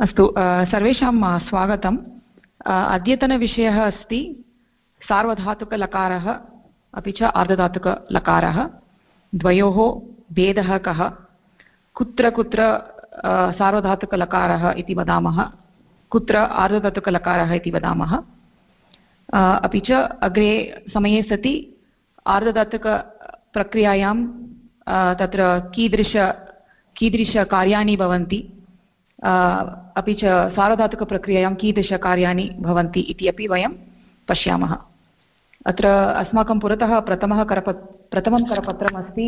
अस्तु सर्वेषां स्वागतम्. अद्यतनविषयः अस्ति सार्वधातुकलकारः, अपि च आर्धधातुकलकारः. द्वयोः भेदः कः? कुत्र कुत्र सार्वधातुकलकारः इति वदामः? कुत्र आर्धधातुकलकारः इति वदामः? अपि च अग्रे समये सति आर्धधातुकप्रक्रियायां तत्र कीदृश कीदृशकार्याणि भवन्ति? अपि च सार्वधातुकप्रक्रियायां कीदृशकार्याणि भवन्ति इति अपि वयं पश्यामः। अत्र अस्माकं पुरतः प्रथमः करपत् प्रथमं करपत्रम् अस्ति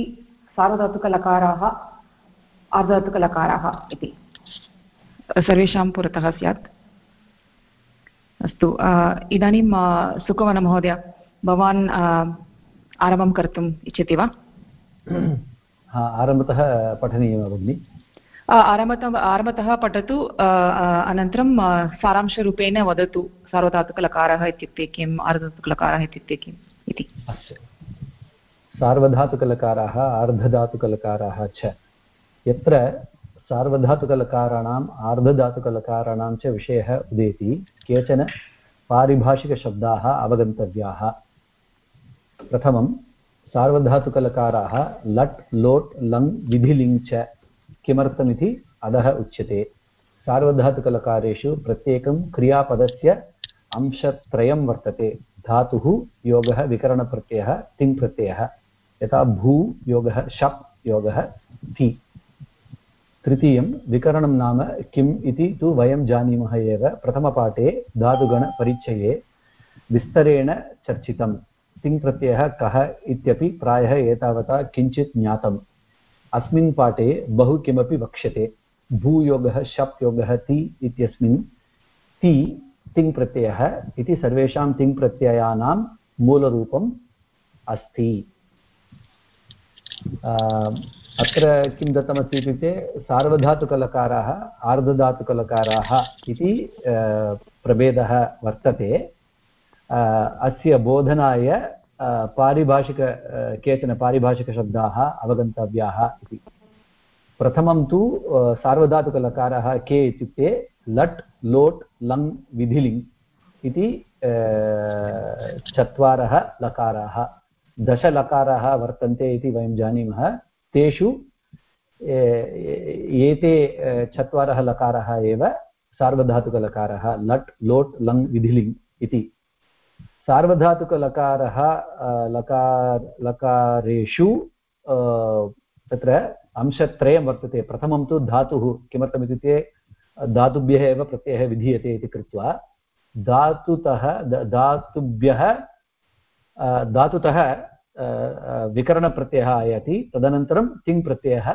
सार्वधातुकलकाराः, आर्धधातुकलकाराः इति। सर्वेषां पुरतः स्यात्। अस्तु इदानीं सुकवनमहोदय भवान् आरम्भं कर्तुम् इच्छति वा? आरम्भतः पठनीयं भगिनि? आरम्भतः आरम्भतः पठतु अनन्तरं सारांशरूपेण वदतु, सार्वधातुकलकारः इत्युक्ते किम्, आर्धधातुकलकारः इत्युक्ते किम् इति। सार्वधातुकलकाराः, आर्धधातुकलकाराः च। यत्र सार्वधातुकलकाराणाम्, आर्धधातुकलकाराणां च विषयः उदेति, केचन पारिभाषिकशब्दाः अवगन्तव्याः। प्रथमं, सार्वधातुकलकाराः, लट्, लोट्, लङ्, विधिलिङ् च। किमर्थमिति अधः उच्यते। सार्वधातुकलकारेषु प्रत्येकं क्रियापदस्य अंशत्रयं वर्तते। धातुः योगः विकरणप्रत्ययः, तिङ्प्रत्ययः। यथा भू योगः, शप् योगः ति तृतीयं, विकरणं नाम किम् इति तु वयं जानीमः एव। प्रथमपाठे धातुगणपरिचये विस्तरेण चर्चितं तिङ्प्रत्ययः कः इत्यपि प्रायः एतावता किञ्चित् ज्ञातम्। अस्मिन् पाठे बहु किमपि वक्ष्यते। भूयोगः शप् योगः ति इत्यस्मिन्। ति तिङ्प्रत्ययः इति सर्वेषां तिङ्प्रत्ययानां मूलरूपम् अस्ति। अत्र किं दत्तमस्ति इत्युक्ते सार्वधातुकलकाराः, आर्धधातुकलकाराः इति प्रभेदः वर्तते। अस्य बोधनाय पारिभाषिक केचन पारिभाषिकशब्दाः अवगन्तव्याः इति। प्रथमं तु सार्वधातुकलकारः के इत्युक्ते लट्, लोट्, लङ्, विधिलिङ् इति चत्वारः लकाराः। दशलकाराः वर्तन्ते इति वयं जानीमः। तेषु एते चत्वारः लकाराः एव सार्वधातुकलकारः। लट्, लोट्, लङ्, विधिलिङ् इति। सार्वधातुकलकारः लकार, लकारेषु तत्र अंशत्रयं वर्तते। प्रथमं तु धातुः किमर्थमित्युक्ते, धातुभ्यः एव प्रत्ययः विधीयते इति कृत्वा, धातुतः धातुभ्यः धातुतः विकरणप्रत्ययः आयाति। तदनन्तरं तिङ् प्रत्ययः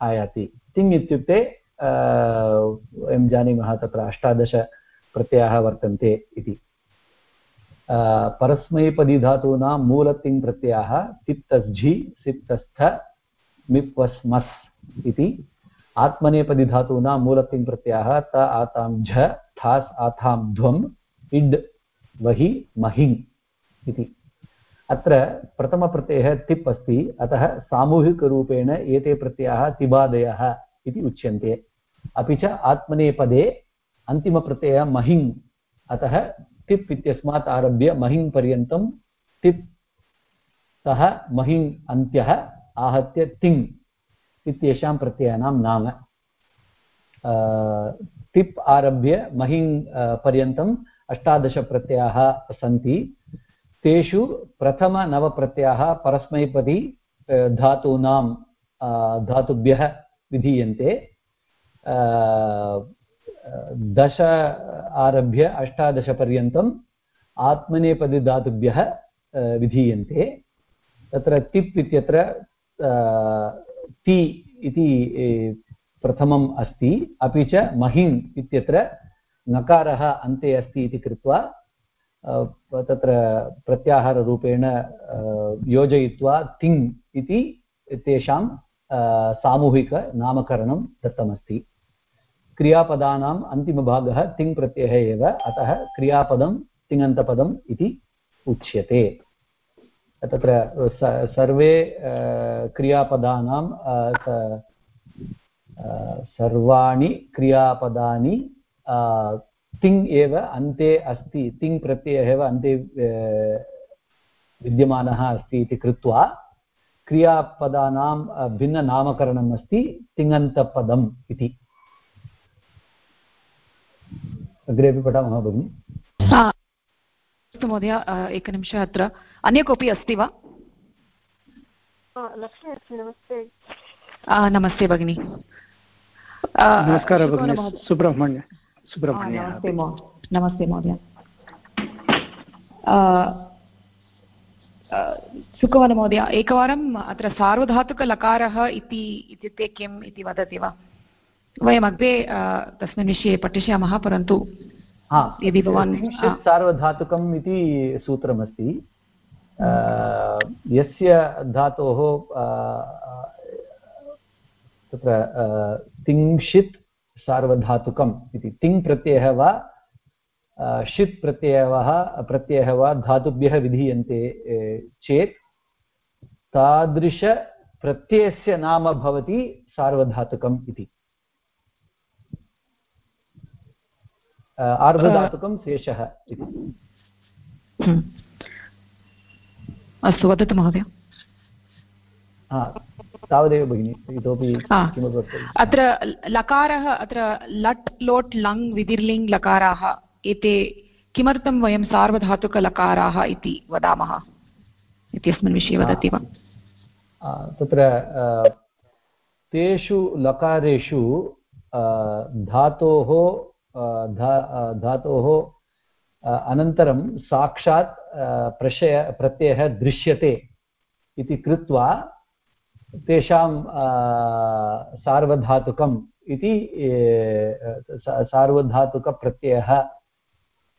आयाति। तिङ् इत्युक्ते वयं जानीमः तत्र अष्टादशप्रत्ययाः वर्तन्ते इति। परस्मैपदिधातूनां मूलतिङ् प्रत्ययाः तिप्तस्झि सिप्तस्थ मिप्वस्मस् इति आत्मनेपदिधातूनां मूलतिङ् प्रत्ययाः त आतां झ थास् आथां ध्वम् इड् वहि महिङ् इति अत्र प्रथमप्रत्ययः तिप् अस्ति अतः सामूहिकरूपेण एते प्रत्ययाः तिबादयः इति उच्यन्ते अपि च आत्मनेपदे अन्तिमप्रत्ययः महिङ् अतः तिप् इत्यस्मात् आरभ्य महिङ् पर्यन्तं तिप् तः महिङ् अन्त्यः आहत्य तिङ् इत्येषां प्रत्ययानां नाम। तिप् आरभ्य महिङ् पर्यन्तम् अष्टादशप्रत्ययाः सन्ति। तेषु प्रथमनवप्रत्ययाः परस्मैपदी धातूनां धातुभ्यः विधीयन्ते। दश आरभ्य अष्टादशपर्यन्तम् आत्मनेपदिधातुभ्यः विधीयन्ते। तत्र तिप् इत्यत्र ति इति प्रथमम् अस्ति। अपि च महिङ् इत्यत्र नकारः अन्ते अस्ति इति कृत्वा तत्र प्रत्याहाररूपेण योजयित्वा तिङ् इति तेषां सामूहिकनामकरणं दत्तमस्ति। क्रियापदानाम् अन्तिमभागः तिङ् प्रत्ययः एव, अतः क्रियापदं तिङन्तपदम् इति उच्यते। तत्र सर्वे क्रियापदानां सर्वाणि क्रियापदानि तिङ् एव अन्ते अस्ति, तिङ् प्रत्ययः एव अन्ते विद्यमानः अस्ति इति कृत्वा क्रियापदानां भिन्ननामकरणम् अस्ति, तिङन्तपदम् इति। अग्रेपि पठामः भगिनि। अस्तु महोदय एकनिमिषः अत्र। अन्य कोऽपि अस्ति वा? नमस्ते। भगिनि। नमस्कारः भगिनि सुब्रह्मण्य सुब्रह्मण्य नमस्ते महोदय। सुखवन् महोदय एकवारम् अत्र सार्वधातुकलकारः इति इत्युक्ते किम् इति वदति वा? वयम् अग्रे तस्मिन् विषये पठिष्यामः परन्तु यदि भवान् सार्वधातुकम् इति सूत्रमस्ति। यस्य धातोः तत्र तिङ्षित् सार्वधातुकम् इति। तिङ् प्रत्ययः वा षित् प्रत्ययः प्रत्ययः वा धातुभ्यः विधीयन्ते चेत् तादृशप्रत्ययस्य नाम भवति सार्वधातुकम् इति। आर्धधातुकं शेषः इति। हम्म। अस्तु वदतु महोदय। तावदेव भगिनि इतोपि अत्र लकारः अत्र लट् लोट् लङ् विधिर्लिङ् लकाराः एते किमर्थं वयं सार्वधातुकलकाराः इति वदामः? इत्यस्मिन् विषये वदति वा? तत्र तेषु लकारेषु धातोः धा धातोः अनन्तरं साक्षात् प्रशय, प्रत्ययः दृश्यते इति कृत्वा तेषां सार्वधातुकम् इति सार्वधातुकप्रत्ययः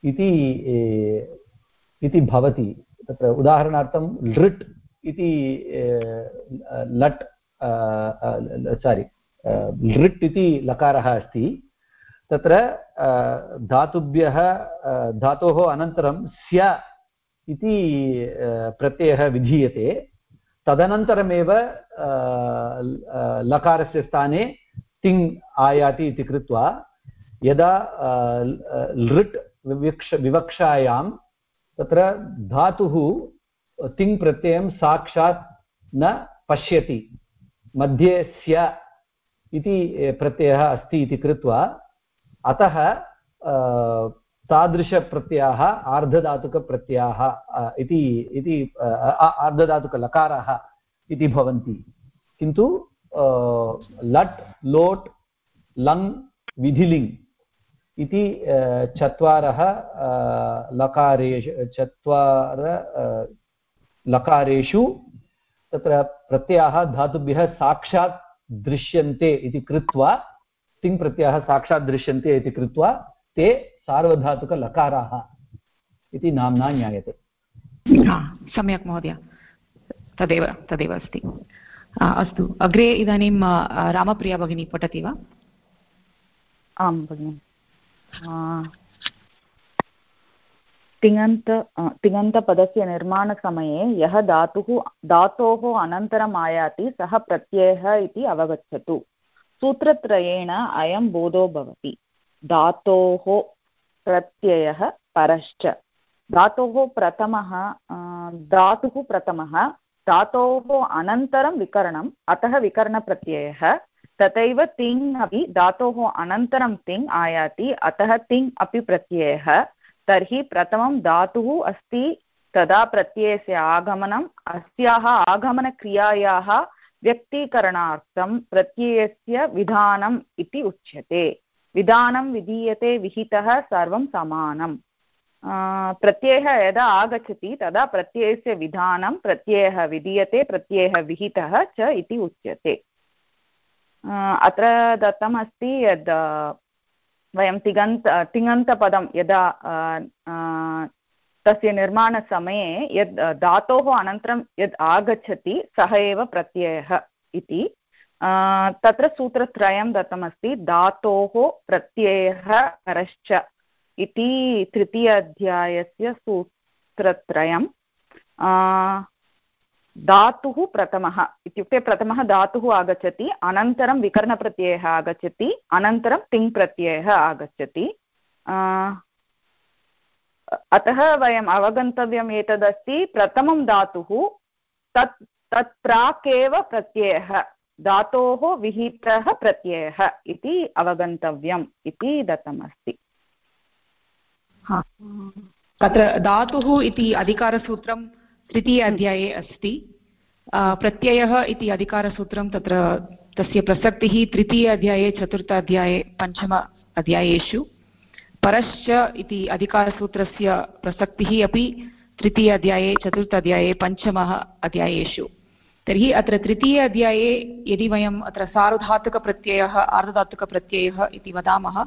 इति इति भवति। तत्र उदाहरणार्थं लृट् इति लट् सारि लृट् इति लकारः अस्ति। तत्र धातुभ्यः धातोः अनन्तरं स्या इति प्रत्ययः विधीयते। तदनन्तरमेव लकारस्य स्थाने तिङ् आयाति इति कृत्वा, यदा लृट् विवक्ष, विवक्षायां तत्र धातुः तिङ् साक्षात् न पश्यति, मध्ये स्य इति प्रत्ययः अस्ति इति कृत्वा अतः तादृशप्रत्ययाः, आर्धधातुकप्रत्ययाः इति इति आर्धधातुकलकाराः इति भवन्ति। किन्तु लट्, लोट्, लङ्, विधिलिङ् इति चत्वारः लकारेषु, चत्वार लकारेषु तत्र प्रत्ययाः धातुभ्यः साक्षात् दृश्यन्ते इति कृत्वा तिङ् प्रत्ययः साक्षात् दृश्यन्ते इति कृत्वा ते सार्वधातुकलकाराः इति नाम्ना ज्ञायते। सम्यक् महोदय। तदेव तदेव अस्ति। अस्तु। अग्रे इदानीं रामप्रिया भगिनी पठति वा? आं भगिनि। तिङन्त तिङन्तपदस्य निर्माणसमये यः धातुः धातोः अनन्तरम् आयाति सः प्रत्ययः इति अवगच्छतु। सूत्रत्रयेण अयं बोधो भवति। धातोः प्रत्ययः परश्च। धातोः प्रथमः धातुः प्रथमः, धातोः अनन्तरं विकरणम्, अतः विकरणप्रत्ययः। तथैव तिङ् अपि धातोः अनन्तरं तिङ् आयाति, अतः तिङ् अपि प्रत्ययः। तर्हि प्रथमं धातुः अस्ति, तदा प्रत्ययस्य आगमनम्, अस्याः आगमनक्रियायाः व्यक्तीकरणार्थं प्रत्ययस्य विधानम् इति उच्यते। विधानं विधीयते, विहितः सर्वं समानम्। प्रत्ययः यदा आगच्छति, तदा प्रत्ययस्य विधानं प्रत्ययः विधीयते, प्रत्ययः विहितः च इति उच्यते। अत्र दत्तमस्ति यद्, वयं तिङन्त तिङन्तपदं यदा तस्य निर्माणसमये यद् धातोः अनन्तरं यद् आगच्छति, सः एव प्रत्ययः इति। तत्र सूत्रत्रयं दत्तमस्ति, धातोः प्रत्ययः परश्च इति तृतीय अध्यायस्य सूत्रत्रयं धातुः प्रथमः इत्युक्ते प्रथमः धातुः आगच्छति, अनन्तरं विकरणप्रत्ययः आगच्छति, अनन्तरं तिङ् प्रत्ययः आगच्छति अतः वयम् अवगन्तव्यम् एतदस्ति प्रथमं धातुः तत् तत् प्राक् एव प्रत्ययः धातोः विहितः प्रत्ययः इति अवगन्तव्यम् इति दत्तमस्ति। तत्र धातुः इति अधिकारसूत्रं तृतीय अध्याये अस्ति। प्रत्ययः इति अधिकारसूत्रं तत्र तस्य प्रसक्तिः तृतीय अध्याये चतुर्थ अध्याये पञ्चम अध्यायेषु। परश्च इति अधिकारसूत्रस्य प्रसक्तिः अपि तृतीय अध्याये, चतुर्थ अध्याये, पञ्चमः अध्यायेषु। तर्हि अत्र तृतीय अध्याये यदि वयम् अत्र सार्वधातुकप्रत्ययः, आर्धधातुकप्रत्ययः इति वदामः,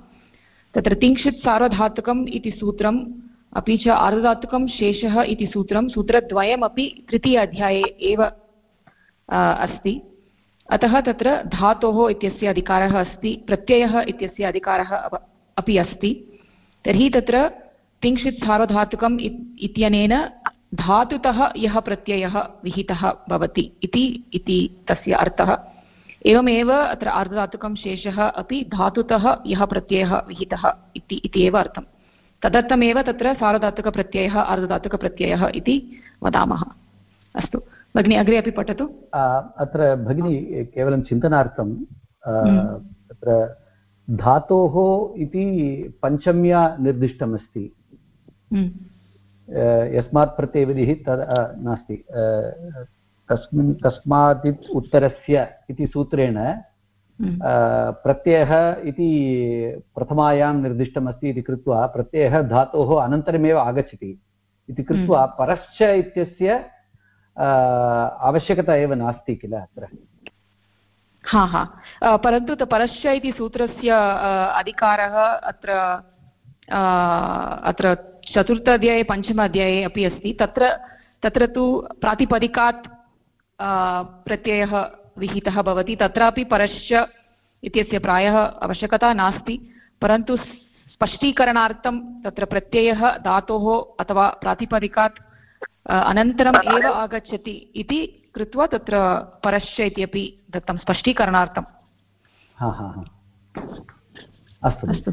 तत्र तिंशित् सार्वधातुकम् इति सूत्रम्, अपि च आर्धधातुकं शेषः इति सूत्रं सूत्रद्वयमपि तृतीय अध्याये एव अस्ति। अतः तत्र धातोः इत्यस्य अधिकारः अस्ति, प्रत्ययः इत्यस्य अधिकारः अपि अस्ति। तर्हि तत्र तिंशित् सार्वधातुकम् इत्यनेन धातुतः यः प्रत्ययः विहितः भवति इति इति तस्य अर्थः। एवमेव अत्र आर्धधातुकं शेषः अपि धातुतः यः प्रत्ययः विहितः इति इति एव अर्थं तदर्थमेव तत्र सार्वधातुकप्रत्ययः आर्धधातुकप्रत्ययः इति वदामः। अस्तु भगिनी अग्रे अपि पठतु। अत्र भगिनी केवलं चिन्तनार्थं हम्म। तत्र धातोः इति पञ्चम्या निर्दिष्टमस्ति हम्म। यस्मात् प्रत्ययविधिः तद् नास्ति कस्मिन् कस्मात् उत्तरस्य इति सूत्रेण हम्म। प्रत्ययः इति प्रथमायां निर्दिष्टमस्ति इति कृत्वा प्रत्ययः धातोः अनन्तरमेव आगच्छति इति कृत्वा हम्म। परश्च इत्यस्य आवश्यकता एव नास्ति किल अत्र हा हा. परन्तु परश्च इति सूत्रस्य अधिकारः अत्र अत्र चतुर्थ अध्याये पञ्चम अध्याये अपि अस्ति. तत्र तत्र तु प्रातिपदिकात् प्रत्ययः विहितः भवति. तत्रापि परश्च इत्यस्य प्रायः आवश्यकता नास्ति. परन्तु स्पष्टीकरणार्थं तत्र प्रत्ययः, धातोः अथवा प्रातिपदिकात् अनन्तरम् एव आगच्छति इति कृत्वा तत्र परश्च इत्यपि दत्तं स्पष्टीकरणार्थम्। अस्तु अस्तु।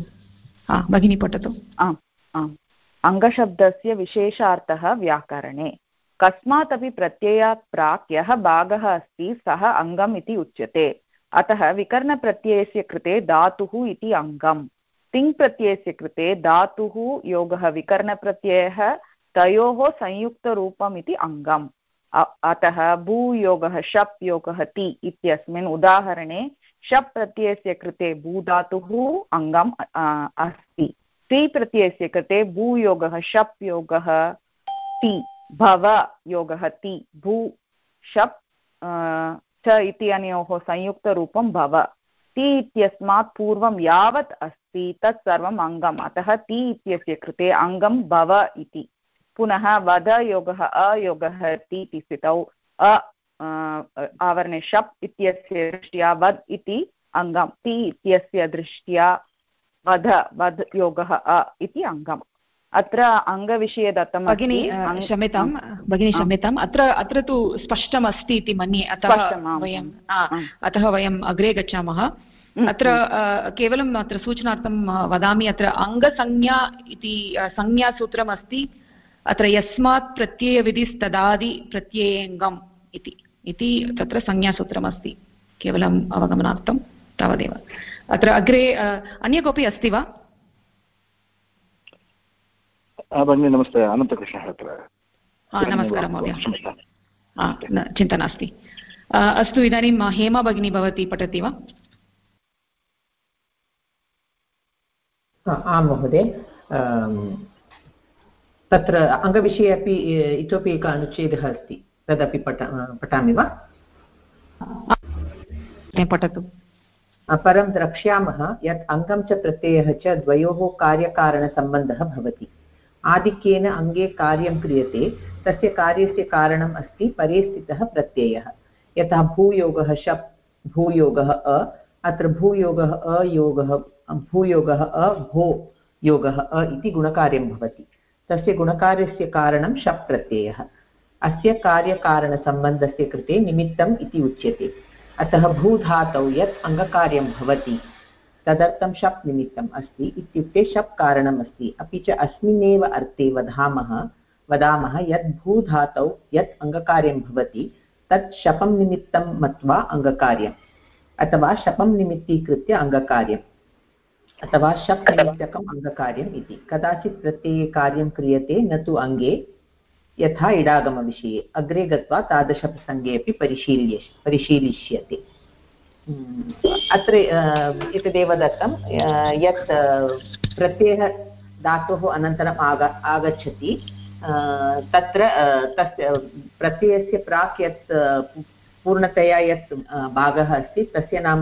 भगिनी पठतु। आम् आम्। अङ्गशब्दस्य विशेषार्थः व्याकरणे। कस्मात् अपि प्रत्ययात् प्राक् यः भागः अस्ति सः अङ्गम् इति उच्यते। अतः विकर्णप्रत्ययस्य कृते धातुः इति अङ्गम्। तिङ्प्रत्ययस्य कृते धातुः योगः विकर्णप्रत्ययः तयोः संयुक्तरूपम् इति अङ्गम् अतः भूयोगः शप् योगः ति इत्यस्मिन् उदाहरणे शप् प्रत्ययस्य कृते भूधातुः अङ्गम् अस्ति। ति प्रत्ययस्य कृते भूयोगः शप् योगः ति भव योगः ति, भू, शप् च इति अनयोः संयुक्तरूपं भव। ति इत्यस्मात् पूर्वं यावत् अस्ति, तत् सर्वम् अङ्गम्। अतः ति इत्यस्य कृते अङ्गं भव इति। पुनः वद योगः अयोगः इति स्थितौ अ आवरणे शप् इत्यस्य दृष्ट्या वद् इति अङ्गं ति इत्यस्य दृष्ट्या वध वध् योगः अ इति अङ्गम्। अत्र अङ्गविषये दत्तं भगिनी क्षम्यतां भगिनी क्षम्यताम् अत्र अत्र तु स्पष्टमस्ति इति मन्ये अतः वयम् अतः वयम् अग्रे गच्छामः। अत्र केवलम् अत्र सूचनार्थं वदामि अत्र अङ्गसंज्ञा इति संज्ञासूत्रम् अस्ति अत्र यस्मात् प्रत्ययविधिस्तदादि प्रत्ययेङ्गम् इति। इति तत्र संज्ञासूत्रमस्ति। केवलम् अवगमनार्थं तावदेव। अत्र अग्रे अन्य कोऽपि अस्ति वा? भगिनि नमस्ते। अनन्तकृष्णः अत्र। नमस्कारः महोदय। चिन्ता नास्ति। अस्तु इदानीं हेमा भगिनी भवती पठति वा? आं महोदय। तत्र अङ्गविषये अपि इतोपि एकः अनुच्छेदः अस्ति। तदपि पठा पठामि वा? पठतु। परं द्रक्ष्यामः यत् अङ्गं च प्रत्ययः च द्वयोः कार्यकारणसम्बन्धः भवति। आधिक्येन अङ्गे कार्यं क्रियते तस्य कार्यस्य कारणम् अस्ति परे स्थितः प्रत्ययः। यथा भूयोगः शप् भूयोगः अ अत्र भूयोगः अयोगः भूयोगः अ भो योगः अ इति गुणकार्यं भवति। तस्य गुणकार्यस्य कारणं शप् प्रत्ययः अस्य कार्यकारणसम्बन्धस्य कृते निमित्तम् इति उच्यते। अतः भूधातौ यत् अङ्गकार्यं भवति, तदर्थं शप् निमित्तम् अस्ति इत्युक्ते शप् कारणम् अस्ति। अपि च अस्मिन्नेव अर्थे वदामः वदामः यत् भूधातौ यत् अङ्गकार्यं भवति, तत् शपं निमित्तं मत्वा अङ्गकार्यम्, अथवा शपं निमित्तीकृत्य अङ्गकार्यम्। अथवा शप् निमित्तकम् अङ्गकार्यम् इति। कदाचित् प्रत्यये कार्यं क्रियते न तु अङ्गे यथा इडागमविषये। अग्रे गत्वा तादृशप्रसङ्गे अपि परिशील्य परिशीलिष्यते। अत्र एतदेव दत्तं यत् प्रत्ययः धातोः अनन्तरम् आग आगच्छति। तत्र तस्य प्रत्ययस्य प्राक् यत् पूर्णतया यत् भागः अस्ति तस्य नाम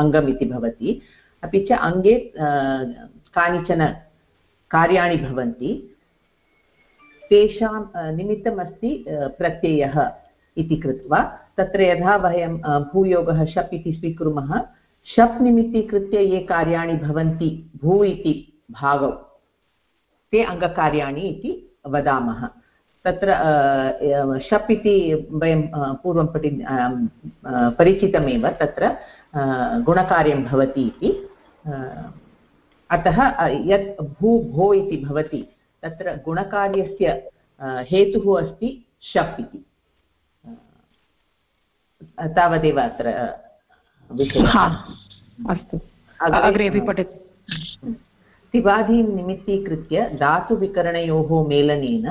अङ्गम् इति भवति। अपि च अङ्गे कानिचन कार्याणि भवन्ति। तेषां निमित्तमस्ति प्रत्ययः इति कृत्वा। तत्र यथा वयं भूयोगः शप् इति स्वीकुर्मः। शप् निमित्तीकृत्य ये कार्याणि भवन्ति, भू इति भागौ, ते अङ्गकार्याणि इति वदामः। तत्र शप् इति वयं पूर्वं पठि परिचितमेव, तत्र गुणकार्यं भवति इति। अतः यत् भू भो इति भवति तत्र गुणकार्यस्य हेतुः अस्ति शप् इति. तावदेव अत्र अस्तु. अग्रे अपि पठतु. तिवादीं निमित्तीकृत्य धातुविकरणयोः मेलनेन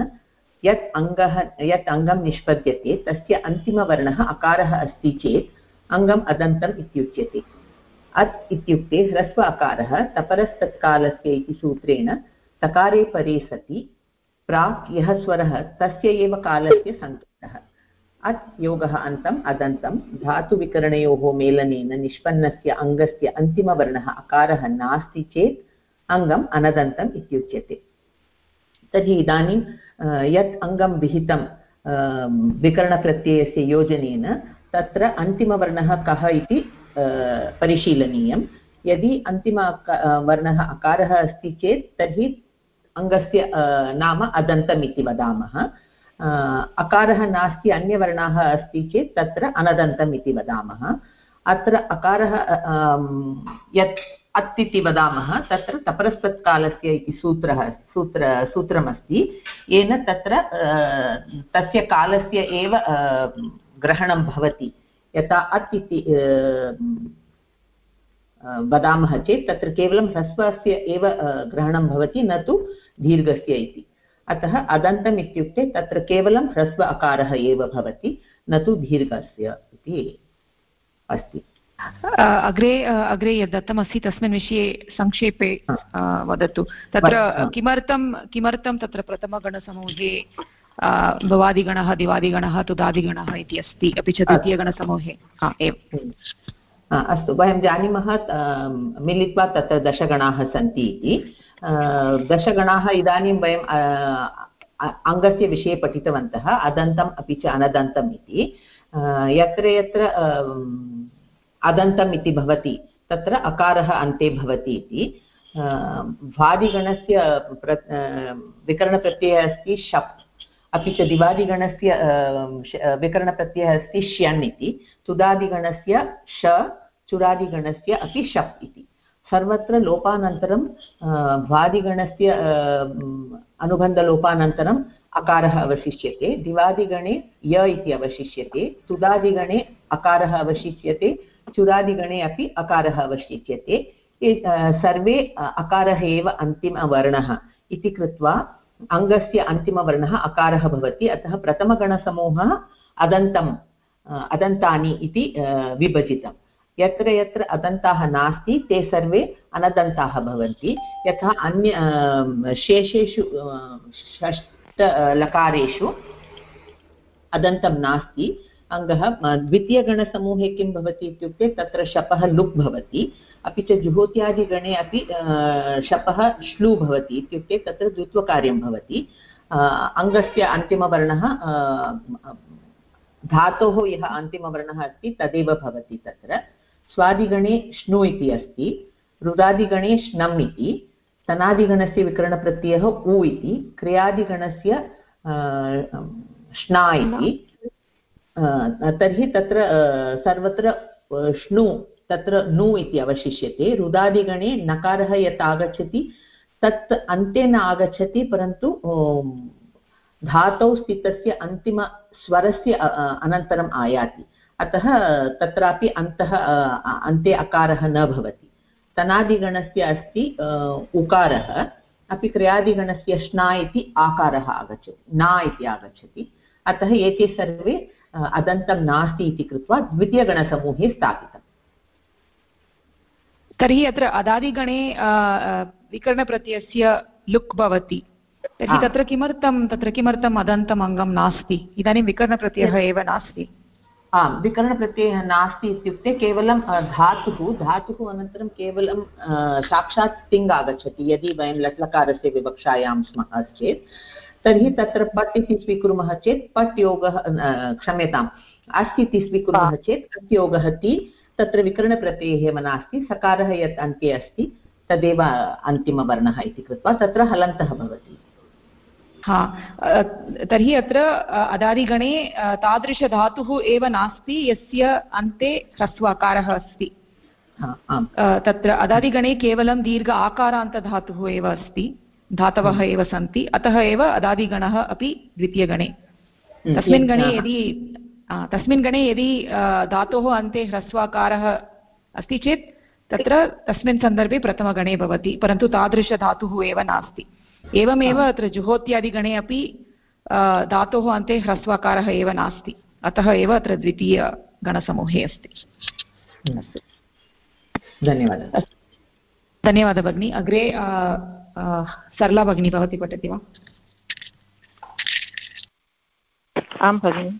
यत् अङ्गः यत् अङ्गं निष्पद्यते तस्य अन्तिमवर्णः अकारः अस्ति चेत् अङ्गम् अदन्तम् इत्युच्यते। अत् इत्युक्ते ह्रस्व अकारः तपरस्तत्कालस्य इति सूत्रेण तकारे परे सति, प्राक् यः स्वरः तस्य एव कालस्य सङ्केतः अत् योगः अन्तम्, अदन्तं, धातुविकरणयोः मेलनेन निष्पन्नस्य अङ्गस्य अन्तिमवर्णः अकारः नास्ति चेत् अङ्गम् अनदन्तम् इत्युच्यते। तर्हि इदानीं यत् अङ्गं विहितं विकरणप्रत्ययस्य योजनेन तत्र अन्तिमवर्णः कः इति परिशीलनीयं। यदि अन्तिम वर्णः अकारः अस्ति चेत् तर्हि अङ्गस्य नाम अदन्तम् इति वदामः। अकारः नास्ति, अन्यवर्णाः अस्ति चेत् तत्र अनदन्तम् इति वदामः। अत्र अकारः यत् अत् इति वदामः, तत्र तपरस्तत्कालस्य इति सूत्रः, सूत्र, सूत्रमस्ति। येन तत्र तस्य कालस्य एव ग्रहणं भवति। यथा अत् इति वदामः चेत् तत्र केवलं ह्रस्वस्य एव ग्रहणं भवति न तु दीर्घस्य इति। अतः अदन्तम् इत्युक्ते तत्र केवलं ह्रस्व अकारः एव भवति न तु दीर्घस्य इति अस्ति। अग्रे अग्रे यद् दत्तमस्ति तस्मिन् विषये संक्षेपे वदतु। तत्र किमर्थं किमर्थं तत्र प्रथमगणसमूहे भवादिगणः दिवादिगणः तुदादिगणः इति अस्ति अपि च द्वितीयगणसमूहे। एवम्। अस्तु। वयं जानीमः मिलित्वा तत्र दशगणाः सन्ति इति। दशगणाः इदानीं वयं अङ्गस्य विषये पठितवन्तः अदन्तम् अपि च अनदन्तम् इति। यत्र यत्र अदन्तम् इति भवति तत्र अकारः अन्ते भवति इति। भ्वादिगणस्य प्र विकरणप्रत्ययः अस्ति शप्। अपि च दिवादिगणस्य विकरणप्रत्ययः अस्ति श्यन् इति, तुदादिगणस्य श, चुरादिगणस्य अपि शप् इति। सर्वत्र लोपानन्तरं भ्वादिगणस्य अनुबन्धलोपानन्तरम् अकारः अवशिष्यते, दिवादिगणे य इति अवशिष्यते, तुदादिगणे अकारः अवशिष्यते, चुरादिगणे अपि अकारः अवशिष्यते। सर्वे अकारः एव अन्तिमवर्णः इति कृत्वा अङ्गस्य अन्तिमवर्णः अकारः भवति, अतः प्रथमगणसमूहः अदन्तम् अदन्तानि इति विभजितं। यत्र यत्र अदन्ताः नास्ति, ते सर्वे अनदन्ताः भवन्ति। यथा अन्य शेषेषु षष्टलकारेषु अदन्तं नास्ति। अङ्गः द्वितीयगणसमूहे किं भवति इत्युक्ते, तत्र शपः लुक् भवति। अपि च जुहोत्यादिगणे अपि शपः श्लू भवति इत्युक्ते तत्र द्वित्वकार्यं भवति। अङ्गस्य अन्तिमवर्णः धातोः यः अन्तिमवर्णः अस्ति तदेव भवति तत्र। स्वादिगणे श्नु इति अस्ति, रुदादिगणे श्नम् इति, तनादिगणस्य विकरणप्रत्ययः उ इति, क्रियादिगणस्य श्ना इति। तर्हि तत्र सर्वत्र श्नु तत्र नु इति अवशिष्यते। रुदादिगणे नकारः यत् आगच्छति तत् अन्ते न आगच्छति, परन्तु धातौ स्थितस्य अन्तिमस्वरस्य अनन्तरम् आयाति। अतः तत्रापि अन्तः अन्ते अकारः न भवति। तनादिगणस्य अस्ति उकारः। अपि क्रियादिगणस्य श्ना इति आकारः आगच्छति, ना इति आगच्छति। अतः एते सर्वे अदन्तं नास्ति इति कृत्वा द्वितीयगणसमूहे स्थापितम्। तर्हि अत्र अदादिगणे विकरणप्रत्ययस्य लुक् भवति। तर्हि तत्र किमर्थं तत्र किमर्थम् अदन्तम् अङ्गं नास्ति? इदानीं विकरणप्रत्ययः एव नास्ति। आम् विकरणप्रत्ययः नास्ति इत्युक्ते केवलं धातुः धातुः अनन्तरं केवलं साक्षात् तिङ् आगच्छति। यदि वयं लट्लकारस्य विवक्षायां स्मः चेत् तर्हि तत्र पट् इति स्वीकुर्मः चेत् पट् योगः क्षम्यताम् अस्ति इति स्वीकुर्मः चेत् अस्योगः ति तत्र विकरणप्रत्ययः नास्ति सकारः यत् अन्ते अस्ति तदेव अन्तिमवर्णः इति कृत्वा तत्र हलन्तः भवति। हा तर्हि अत्र अदादिगणे तादृशधातुः एव नास्ति यस्य अन्ते ह्रस्वाकारः अस्ति। तत्र अदादिगणे केवलं दीर्घ आकारान्तधातुः एव अस्ति धातवः एव सन्ति अतः एव अदादिगणः अपि द्वितीयगणे। तस्मिन् गणे यदि तस्मिन् गणे यदि धातोः अन्ते ह्रस्वाकारः अस्ति चेत् तत्र तस्मिन् सन्दर्भे प्रथमगणे भवति परन्तु तादृशधातुः एव नास्ति। एवमेव अत्र जुहोत्यादिगणे अपि धातोः अन्ते ह्रस्वाकारः एव नास्ति। अतः एव अत्र द्वितीयगणसमूहे अस्ति। धन्यवादः। धन्यवादः भगिनि। अग्रे सरला भगिनी भवती पठति वा? आं भगिनि।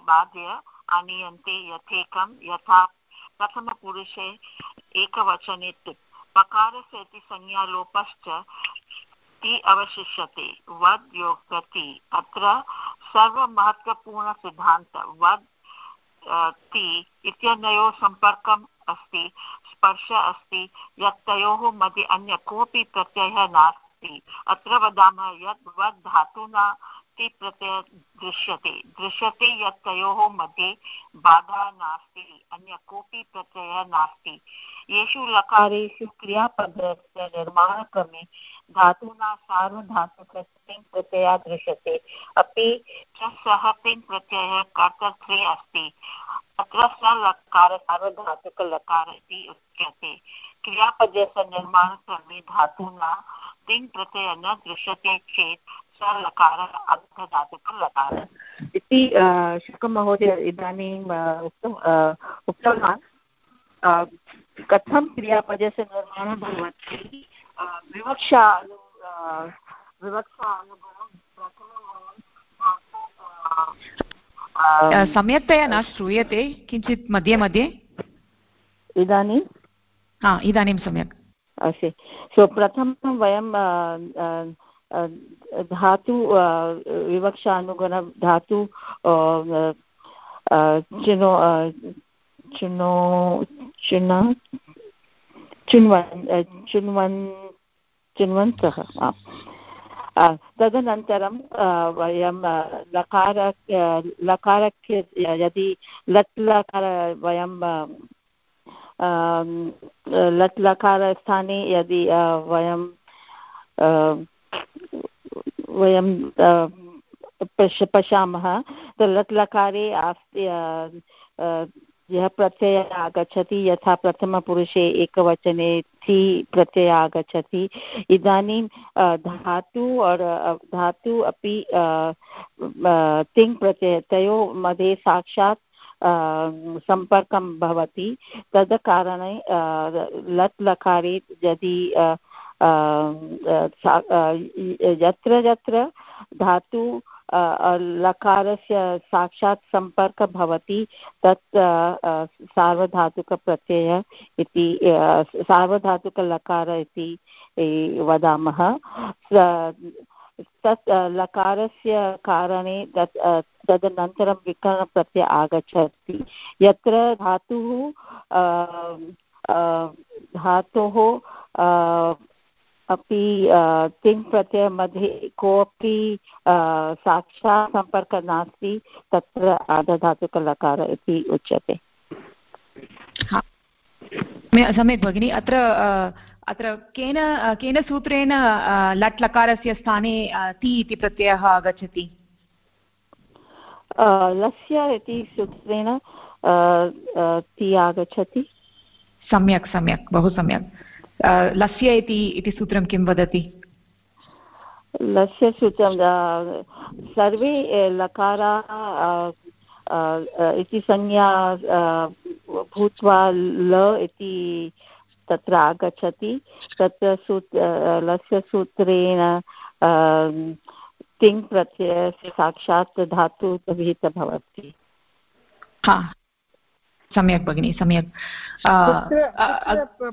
बाध्य आनीयन्ते यथेकं यथा प्रथमपुरुषे एकवचने तिप् पकारस्य इति संज्ञालोपश्च ति अवशिष्यते। वद् योगति अत्र सर्वमहत्त्वपूर्णसिद्धान्त। वद् ति इत्यनयोः सम्पर्कम् अस्ति, स्पर्श अस्ति यत् तयोः मध्ये अन्य कोऽपि प्रत्ययः नास्ति। अत्र वदामः यत् वद् धातुना ति प्रत्ययः दृश्यते। दृश्यते यत् तयोः मध्ये बाधा नास्ति अन्य कोऽपि प्रत्ययः नास्ति। येषु लकारेषु क्रियापदस्य निर्माणक्रमे धातूना सार्वधातुकतिङ् प्रत्ययः दृश्यते, अपि च सः तिङ् प्रत्ययः कर्तृत्वे अस्ति। अत्र स लकार सार्वधातुकलकार इति उच्यते। क्रियापदस्य निर्माणक्रमे धातूना तिङ् प्रत्ययः न दृश्यते चेत् स लकारः इति शुकमहोदय इदानीम् उक्तम् उक्तवान् कथं क्रियापदस्य निर्माणं भवति? विवक्षा विवक्षा सम्यक्तया न श्रूयते किञ्चित् मध्ये मध्ये। इदानीं? हा इदानीं सम्यक्। अस्ति सो प्रथमं वयं धातु विवक्षानुगुणं धातु चिनो चिनो, चिन, चिन्वन् चिन्वन्, चिन्वन्तः तदनन्तरं वयं लकार लकारस्य यदि लट् लकार वयं लट् लकारस्थाने यदि वयं वयं पश्, पश्यामः। लट् लकारे यः प्रत्ययः आगच्छति, यथा प्रथमपुरुषे एकवचने थि प्रत्ययः आगच्छति। इदानीं धातु और धातु अपि तिङ् प्रत्यय, तयोः मध्ये साक्षात् सम्पर्कं भवति। तद् कारणे लट् लकारे यदि यत्र यत्र धातु लकारस्य साक्षात् सम्पर्कः भवति, तत् सार्वधातुकप्रत्ययः इति सार्वधातुकलकार इति वदामः। तत् लकारस्य कारणे तत् तदनन्तरं विकरणप्रत्ययः आगच्छति। यत्र धातुः धातोः अपि तिङ् प्रत्ययमध्ये कोऽपि साक्षात् सम्पर्कः नास्ति तत्र आर्धधातुकलकार इति उच्यते। सम्यक् भगिनि अत्र अत्र केन केन सूत्रेण लट् लकारस्य स्थाने ति इति प्रत्ययः आगच्छति? लस्य इति सूत्रेण ति आगच्छति। सम्यक् सम्यक् बहु सम्यक्। लस्य इति इति सूत्रं किं वदति? लस्य सूत्रं सर्वे लकाराः इति संज्ञा भूत्वा ल इति तत्र आगच्छति। तत्र सूत्र लस्य सूत्रेण तिङ् प्रत्ययस्य साक्षात् धातु भवति हा। सम्यक् भगिनि सम्यक्।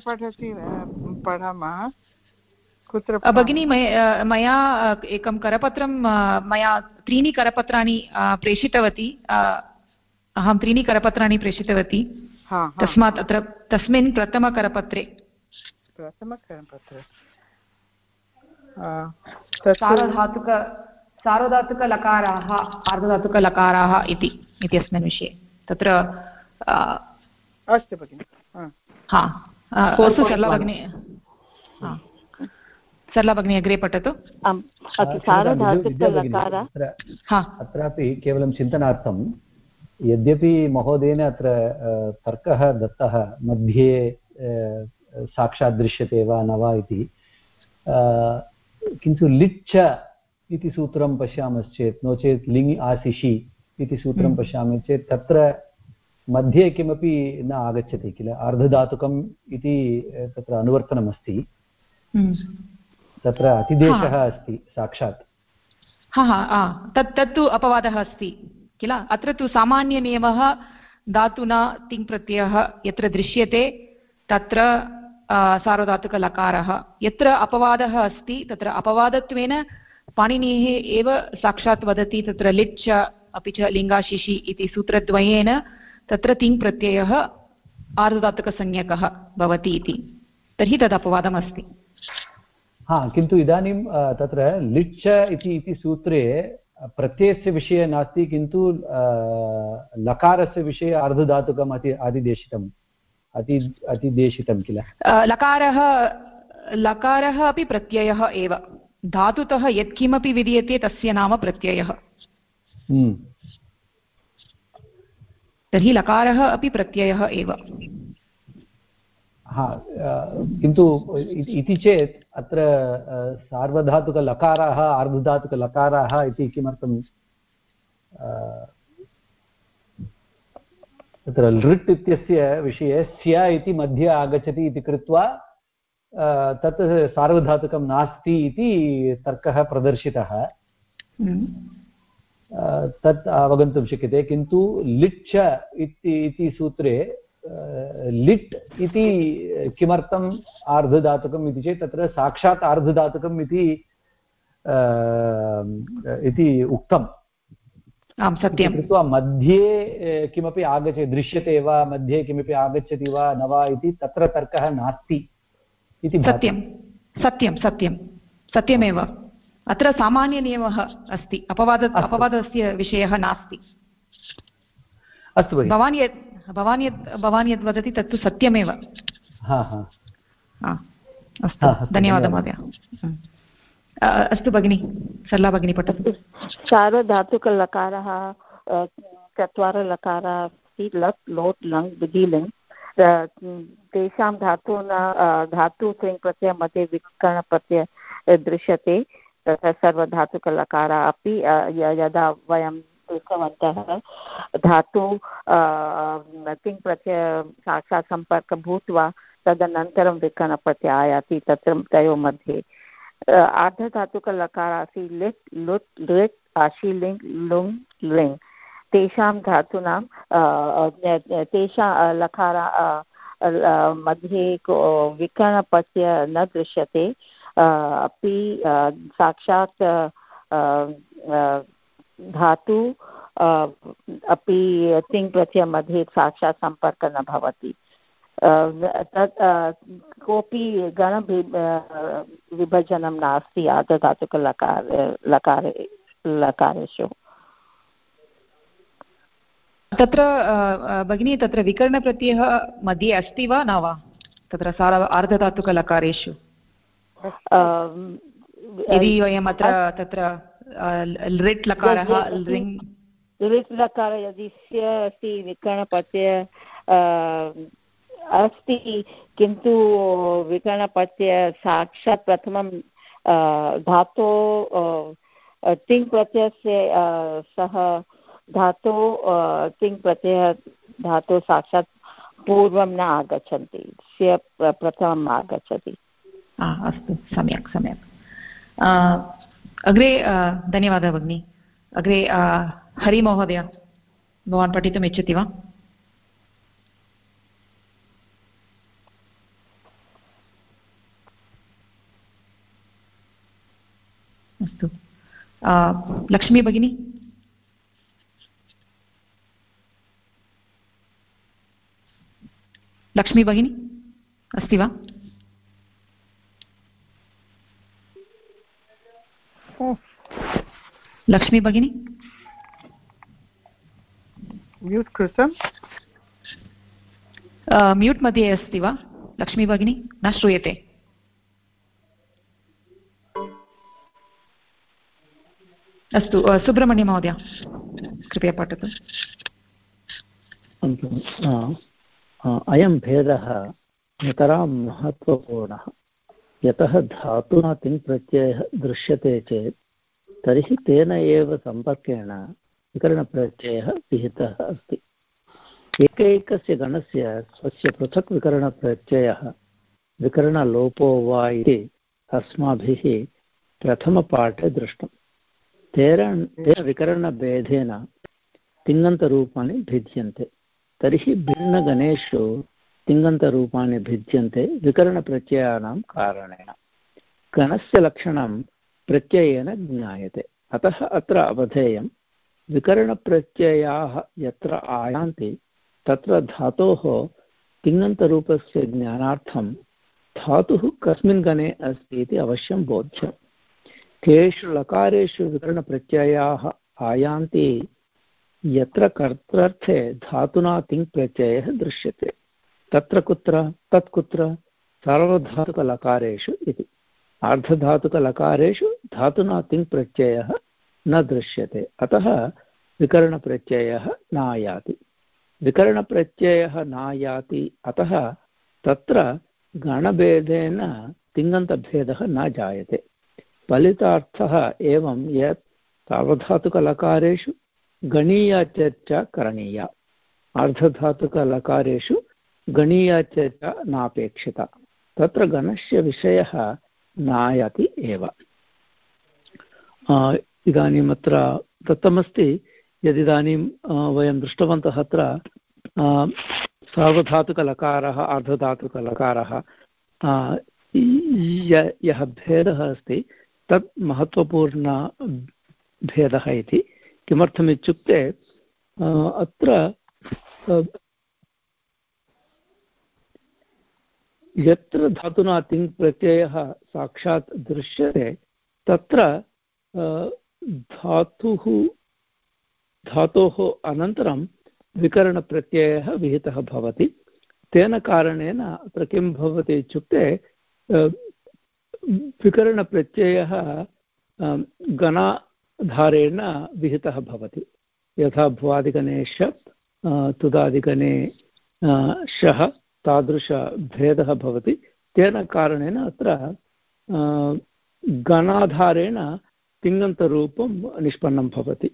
पठति पठामः? कुत्र भगिनी मया एकं करपत्रं मया त्रीणि करपत्राणि प्रेषितवती। अहं त्रीणि करपत्राणि प्रेषितवती। तस्मात् अत्र तस्मिन् प्रथमकरपत्रे। प्रथमकरपत्रे। सार्वधातुक सार्वधातुकलकाराः आर्धधातुकलकाराः इति इत्यस्मिन् विषये। तत्र अस्तु भगिनि हा। अस्तु सरला भगिनी सरला भगिनी अग्रे पठतु। अत्रापि केवलं चिन्तनार्थं यद्यपि महोदयेन अत्र तर्कः दत्तः मध्ये साक्षात् दृश्यते वा न वा इति किन्तु लिच्छ इति सूत्रं पश्यामश्चेत् नो चेत् लिङ् आशिषि इति सूत्रं हम्म। पश्यामि चेत् तत्र मध्ये किमपि न आगच्छति किल अर्धधातुकम् इति तत्र अनुवर्तनमस्ति। हम्म। तत्र अतिदेशः अस्ति साक्षात्। हा हा तत् तत्तु अपवादः अस्ति किल? अत्र तु सामान्यनियमः धातुना तिङ् प्रत्ययः यत्र दृश्यते तत्र सार्वधातुकलकारः। यत्र अपवादः अस्ति तत्र अपवादत्वेन पाणिनिः एव साक्षात् वदति तत्र लिट् च अपि च लिङ्गाशिषि इति सूत्रद्वयेन तत्र तिङ् प्रत्ययः आर्धधातुकसंज्ञकः भवति इति। तर्हि तद् अपवादमस्ति। हा किन्तु इदानीं तत्र लिच् इति इति सूत्रे प्रत्ययस्य विषये नास्ति किन्तु लकारस्य विषये अर्धधातुकम् अति अधिदेशितम् अति अतिदेशितं किल? लकारः लकारः अपि प्रत्ययः एव। धातुतः यत्किमपि विधीयते तस्य नाम प्रत्ययः। हम्म। तर्हि लकारः अपि प्रत्ययः एव हा किन्तु इति चेत् अत्र सार्वधातुकलकाराः आर्धधातुकलकाराः इति किमर्थं तत्र लृट् इत्यस्य विषये स्य इति मध्ये आगच्छति इति कृत्वा तत् सार्वधातुकं नास्ति इति तर्कः प्रदर्शितः हम्म। तत् अवगन्तुं शक्यते किन्तु लिट् च इति सूत्रे लिट् इति किमर्थम् आर्धधातुकम् इति चेत् तत्र साक्षात् आर्धधातुकम् इति इति उक्तम् आं सत्यं कृत्वा मध्ये किमपि आगच्छति दृश्यते वा मध्ये किमपि आगच्छति वा न वा इति तत्र तर्कः नास्ति इति सत्यं सत्यं सत्यं सत्यमेव अत्र सामान्यनियमः अस्ति अपवाद अपवादस्य विषयः नास्ति। अस्तु भवान् यत् भवान् यत् भवान् यद् वदति तत्तु सत्यमेव। अस्तु। धन्यवादः। महोदय। अस्तु भगिनि सरला भगिनी पठतु सार्वधातुकलकारः चत्वारः लकाराः अस्ति लट् लोट् लङ् विधिलिङ् तेषां धातूना धातु प्रत्यय मध्ये विकरणप्रत्यय दृश्यते। तथा सर्वधातुकलकाराः अपि यदा वयं दृष्टवन्तः धातु तिङ् प्रत्यय साक्षात् सम्पर्कः भूत्वा तदनन्तरं विकरणप्रत्यय आयाति तत्र तयोः मध्ये। आर्धधातुकलकारासि लिट्, लुट्, लृट्, आशि, लिङ्, लुङ् तेषां धातूनां तेषां लकार मध्ये विकरणपस्य न दृश्यते। अपि साक्षात् धातु अपि तिङ् प्रत्ययमध्ये साक्षात् सम्पर्कः न भवति। तत् कोऽपि गणभि विभजनं नास्ति आर्धधातुकलकार लकारे, लकारेषु। तत्र भगिनी, तत्र विकरणप्रत्ययः मध्ये अस्ति वा न वा? तत्र सार आर्धधातुकलकारेषु यदि वयम् अत्र तत्र लृट् लकारः लृट् लकार यदि अस्ति विकरणप्रत्यय अस्ति किन्तु विकरणप्रत्यय साक्षात् प्रथमं धातो तिङ् प्रत्ययस्य सः धातो तिङ् प्रत्ययः धातु साक्षात् पूर्वं न आगच्छन्ति स्य प्रथमम् आगच्छति। अस्तु, सम्यक् सम्यक्. अग्रे धन्यवादः भगिनि. अग्रे हरिमहोदय भवान् पठितुम् इच्छति वा? अस्तु. लक्ष्मी भगिनी? लक्ष्मी भगिनी? अस्ति वा? लक्ष्मी भगिनी? म्यूट् कृतं म्यूट् मध्ये अस्ति वा? लक्ष्मी भगिनी न श्रूयते। अस्तु सुब्रह्मण्यमहोदय कृपया पठतु। अयं भेदः नितरां महत्त्वपूर्णः। यतः धातुना तिङ् प्रत्ययः दृश्यते चेत्, तर्हि तेन एव सम्पर्केण विकरणप्रत्ययः विहितः अस्ति। एकैकस्य गणस्य स्वस्य पृथक् विकरणप्रत्ययः विकरणलोपो वा इति अस्माभिः प्रथमपाठे दृष्टम्। तेन तेन विकरणभेदेन तिङन्तरूपाणि भिद्यन्ते। तर्हि भिन्नगणेषु तिङन्तरूपाणि भिद्यन्ते विकरणप्रत्ययानां कारणेन। गणस्य लक्षणं प्रत्ययेन ज्ञायते। अतः अत्र अवधेयं, विकरणप्रत्ययाः यत्र आयान्ति, तत्र धातोः तिङन्तरूपस्य ज्ञानार्थं धातुः कस्मिन् गणे अस्ति इति अवश्यं बोध्यम् केषु लकारेषु विकरणप्रत्ययाः आयान्ति, यत्र कर्तृर्थे धातुना तिङ् दृश्यते। तत्र कुत्र, तत् कुत्र, सार्वधातुकलकारेषु इति। आर्धधातुकलकारेषु धातुना तिङ् प्रत्ययः न दृश्यते। अतः विकरणप्रत्ययः नायाति। विकरणप्रत्ययः नायाति, अतः तत्र गणभेदेन तिङन्तभेदः न जायते। फलितार्थः एवं यत् सार्वधातुकलकारेषु गणीया चर्चा करणीया। अर्धधातुकलकारेषु गणीया चर्चा नापेक्षिता। तत्र गणस्य विषयः नायाति एव। इदानीम् अत्र दत्तमस्ति यदिदानीं वयं दृष्टवन्तः अत्र सार्वधातुकलकारः, अर्धधातुकलकारः यः भेदः अस्ति, तत् महत्त्वपूर्णभेदः इति। किमर्थमित्युक्ते अत्र यत्र धातुना तिङ् प्रत्ययः साक्षात् दृश्यते, तत्र धातुः, धातोः अनन्तरं विकरणप्रत्ययः विहितः भवति। तेन कारणेन अत्र किं भवति इत्युक्ते विकरणप्रत्ययः गणा धारेण विहितः भवति। यथा भुवादिगणे शप् तुदादिगणे शः तादृशभेदः भवति। तेन कारणेन अत्र गणाधारेण तिङन्तरूपं निष्पन्नं भवति।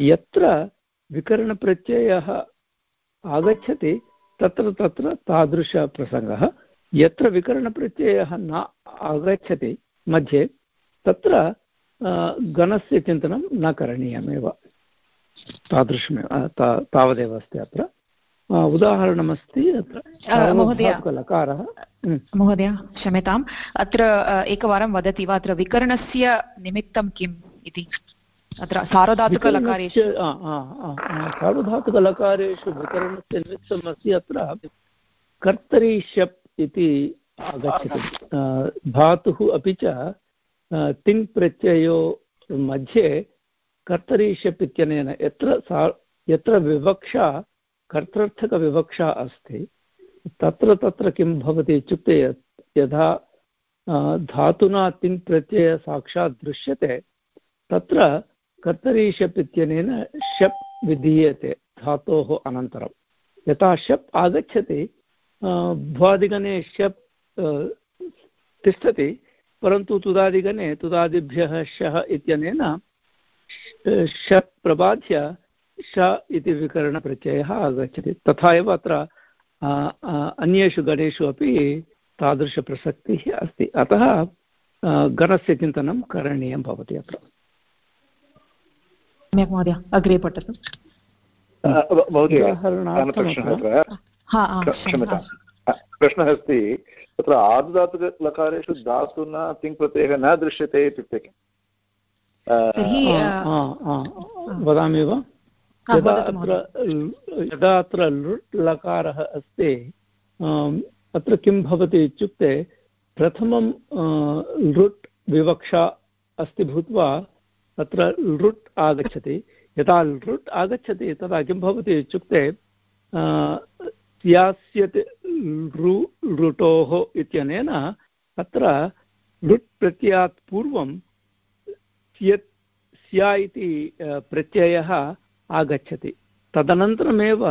यत्र विकरणप्रत्ययः आगच्छति, तत्र तत्र तादृशप्रसङ्गः। यत्र विकरणप्रत्ययः न आगच्छति मध्ये, तत्र गणस्य चिन्तनं न करणीयमेव। तादृशमेव तावदेव अस्ति अत्र। उदाहरणमस्ति अत्र लकारः महोदय। क्षम्यताम्। अत्र एकवारं वदति वा? अत्र विकरणस्य निमित्तं किम् इति? अत्र सार्वधातुकलकारेषु। सार्वधातुकलकारेषु विकरणस्य निमित्तम् अस्ति अत्र कर्तरि शप् इति आगच्छति। धातुः अपि च तिङ् प्रत्ययो मध्ये कर्तरि शप् इत्यनेन यत्र सा यत्र विवक्षा कर्तर्थकविवक्षा अस्ति। तत्र तत्र किं भवति इत्युक्ते यथा धातुना तिङ् प्रत्ययः साक्षात् दृश्यते, तत्र कर्तरी शप् इत्यनेन शप् विधीयते, धातोः अनन्तरं। यथा शप् आगच्छति भ्वादिगणे शप् तिष्ठति, परन्तु तुदादिगणे, तुदादिभ्यः शः इत्यनेन शप् प्रबाध्य श इति विकरणप्रत्ययः आगच्छति। तथा एव अत्र अन्येषु गणेषु अपि तादृशप्रसक्तिः अस्ति। अतः गणस्य चिन्तनं करणीयं भवति अत्र। सम्यक् महोदय अग्रे पठतु। प्रश्नः अस्ति तत्र आर्धधातुकलकारेषु धातुना तिङ् प्रत्ययः न दृश्यते इत्युक्ते किम्? वदामि वा? यदा अत्र यदा अत्र लृट् लकारः अस्ति अत्र किं भवति इत्युक्ते प्रथमं लृट् विवक्षा अस्ति भूत्वा तत्र लृट् आगच्छति। यदा लृट् आगच्छति तदा किं भवति इत्युक्ते स्यास्यत् लृ लृटोः इत्यनेन अत्र लृट् प्रत्ययात् पूर्वं स्यत् स्या इति प्रत्ययः आगच्छति। तदनन्तरमेव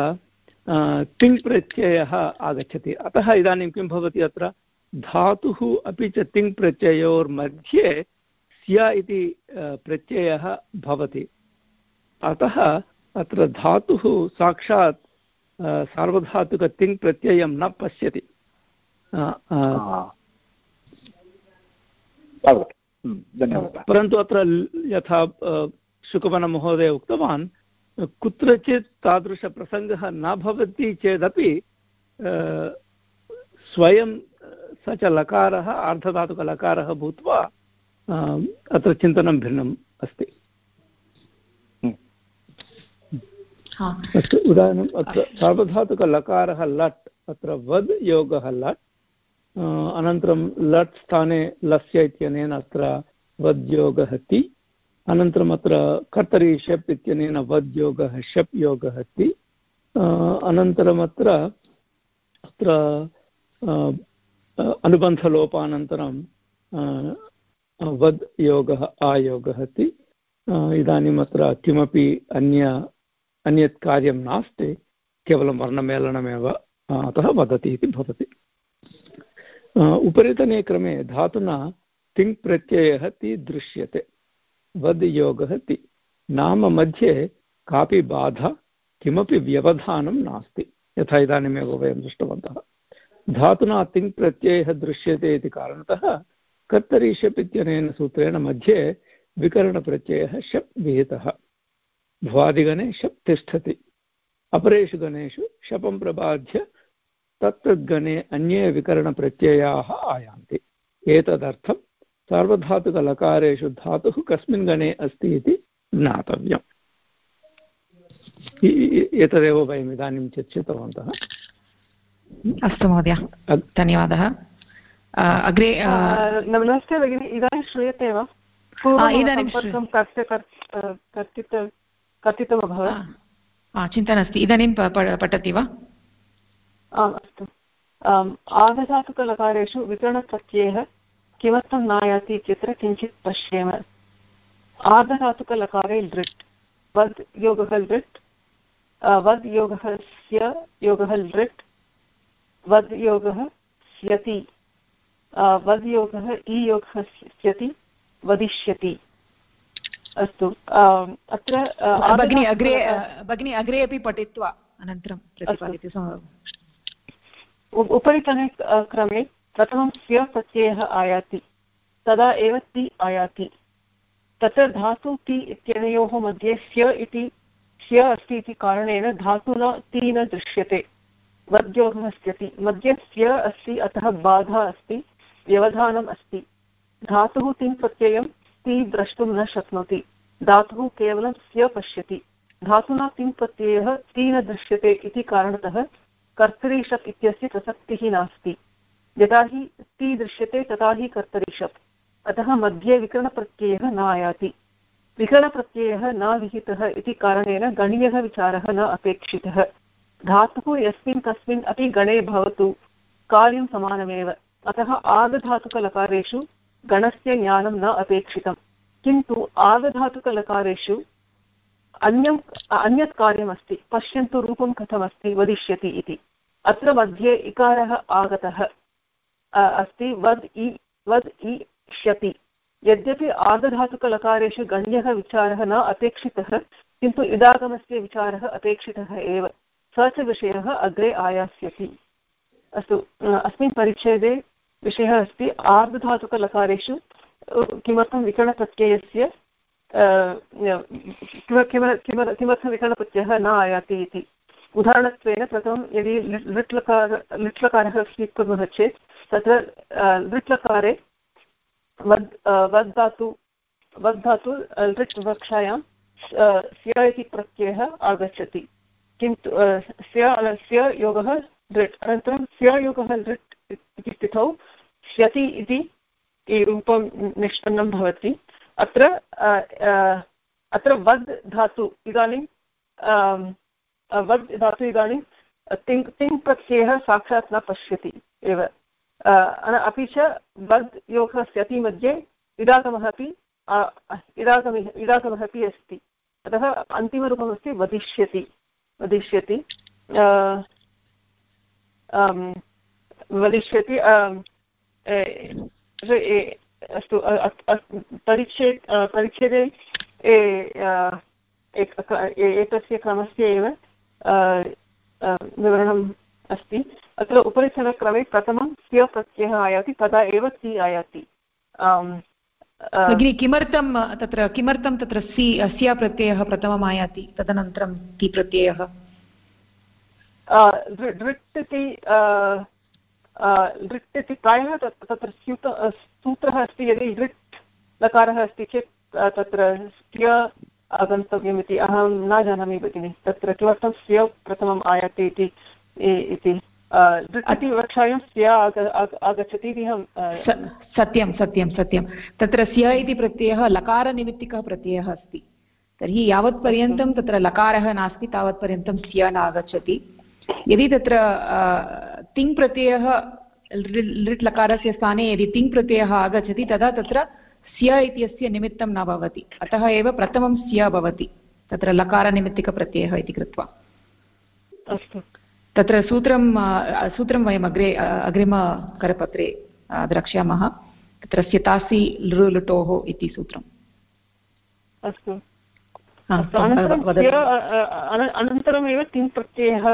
तिङ् प्रत्ययः आगच्छति। अतः इदानीं किं भवति अत्र? धातुः अपि च तिङ् प्रत्ययोर्मध्ये स्य इति प्रत्ययः भवति। अतः अत्र धातुः साक्षात् सार्वधातुकतिङ् प्रत्ययं न पश्यति। परन्तु अत्र यथा शुकवनमहोदय उक्तवान् कुत्रचित् तादृशप्रसङ्गः न भवति चेदपि स्वयं स च लकारः आर्धधातुकलकारः भूत्वा अत्र चिन्तनं भिन्नम् अस्ति। अस्तु उदाहरणम् अत्र सार्वधातुकलकारः लट् अत्र वद् योगः लट् अनन्तरं लट् स्थाने लस्य इत्यनेन अत्र वद्योगः ति। अनन्तरम् अत्र कर्तरि शप् इत्यनेन वद्योगः, शप् योगः ति अनन्तरम् अत्र अत्र अनुबन्धलोपानन्तरं वद् योगः आयोगः इति इदानीम् किमपि अन्य, अन्यत् कार्यं नास्ति, केवलं वर्णमेलनमेव अतः वदति इति भवति। उपरितने क्रमे धातुना तिङ् ति दृश्यते वद् योगः ति नाम मध्ये कापि बाधा, किमपि व्यवधानं नास्ति। यथा इदानीमेव वयं दृष्टवन्तः। धातुना तिङ् दृश्यते इति कारणतः कर्तरि शप् इत्यनेन सूत्रेण मध्ये विकरणप्रत्ययः शप् विहितः। भ्वादिगणे शप् तिष्ठति। अपरेषु गणेषु शपं प्रबाध्य तत्तद्गणे अन्ये विकरणप्रत्ययाः आयान्ति। एतदर्थं सार्वधातुकलकारेषु धातुः कस्मिन् गणे अस्ति इति ज्ञातव्यम्। एतदेव वयम् इदानीं चर्चितवन्तः। अस्तु महोदय धन्यवादः। अग्रे नमस्ते भगिनि इदानीं श्रूयते वा? इदानीं कथितमभवत् चिन्ता नास्ति इदानीं पठति वा? आम् अस्तु। आगधातुकलकारेषु विकरणप्रत्ययः किमर्थं नायाति इत्यत्र किञ्चित् पश्येम। आर्धधातुकलकारे लृट् वद् योगः लृट् वद् योगः स्य योगः लृट् वद् योगः स्यति वद् वद्योगः इयोगः स्यति वदिष्यति। अस्तु अत्र भगिनी अग्रे भगिनी अग्रे अपि पठित्वा अनन्तरं उपरितने क्रमे प्रथमं स्य प्रत्ययः आयाति, तदा एव ति आयाति। तत्र धातु ति इत्यनयोः मध्ये स्य इति स्य अस्ति इति कारणेन धातुना ति न दृश्यते वद्योगः अस्ति मध्ये स्य अस्ति, अतः बाधा अस्ति, व्यवधानम् अस्ति। धातुः तिङ् प्रत्ययं ति द्रष्टुं न शक्नोति, धातुः केवलं स्य पश्यति। धातुना तिङ् प्रत्ययः ति न दृश्यते इति कारणतः कर्तरीषप् इत्यस्य प्रसक्तिः नास्ति। यदा हि ति दृश्यते तदा हि कर्तरीषप् अतः मध्ये विकरणप्रत्ययः न आयाति। विकरणप्रत्ययः न विहितः इति कारणेन गणीयः विचारः न अपेक्षितः। धातुः यस्मिन् कस्मिन् अपि गणे भवतु कार्यं समानमेव। अतः आगधातुकलकारेषु गणस्य ज्ञानं न अपेक्षितं किन्तु आगधातुकलकारेषु अन्यम् अन्यत् कार्यमस्ति, पश्यन्तु रूपं कथमस्ति, वदिष्यति इति। अत्र मध्ये इकारः आगतः। अस्ति वद् इ वद् इष्यति यद्यपि आर्धधातुकलकारेषु गण्यः विचारः न अपेक्षितः किन्तु इदागमस्य विचारः अपेक्षितः एव स च विषयः अग्रे आयास्यति अस्तु अस्मिन् परिच्छेदे विषयः अस्ति आर्धधातुकलकारेषु किमर्थं विकरणप्रत्ययस्य किमर्थं विकरणप्रत्ययः न आयाति इति उदाहरणत्वेन प्रथमं यदि लृट्लकार लृट्लकारः स्वीकुर्मः चेत् तत्र लृट्लकारे, वद् वद् धातु वद् धातु लृट् कक्षायां स्य इति प्रत्ययः आगच्छति। किन्तु स्य स्य योगः लृट्, अनन्तरं स्य योगः लृट् इति स्थितौ, स्यति इति रूपं निष्पन्नं भवति। अत्र अत्र वद् धातु इदानीं वद् धातु इदानीं, तिङ् तिङ् प्रत्ययः साक्षात् न पश्यति एव। अपि च वद् योगः स्यति मध्ये इडागमः अपि इडागमः इडागमः अपि अस्ति। अतः अन्तिमरूपमस्ति वदिष्यति वदिष्यति। वदिष्यति अस्तु परिच्छेद परिच्छेदे एतस्य क्रमस्य एव विवरणम् अस्ति। अत्र उपरिचनक्रमे प्रथमं स्य प्रत्ययः आयाति तदा एव सि आयाति। भगिनि किमर्थं तत्र किमर्थं तत्र सि अस्य प्रत्ययः प्रथमम् आयाति तदनन्तरं ति प्रत्ययः? दृट् इति लृट् इति प्रायः तत्र स्यूत सूत्रः अस्ति यदि लृट् लकारः अस्ति चेत् तत्र स्य आगन्तव्यमिति अहं न जानामि भगिनि तत्र किमर्थं स्य प्रथमम् आयाति इति। इति कक्षायां स्य आगच्छति इति अहं सत्यं सत्यं सत्यं। तत्र स्य इति प्रत्ययः लकारनिमित्तिकः प्रत्ययः अस्ति। तर्हि यावत्पर्यन्तं तत्र लकारः नास्ति तावत्पर्यन्तं स्य न आगच्छति यदि तत्र तिङ् प्रत्ययः लृट् लकारस्य स्थाने यदि तिङ् प्रत्ययः आगच्छति तदा तत्र स्य इत्यस्य निमित्तं न भवति। अतः एव प्रथमं स्य भवति तत्र लकारनिमित्तिकप्रत्ययः इति कृत्वा। अस्तु। तत्र सूत्रं सूत्रं वयम् अग्रे अग्रिमकरपत्रे द्रक्ष्यामः। तत्र स्यतासि लृ लुटोः इति सूत्रम्। अस्तु। अनन्तरमेव तिङ् प्रत्ययः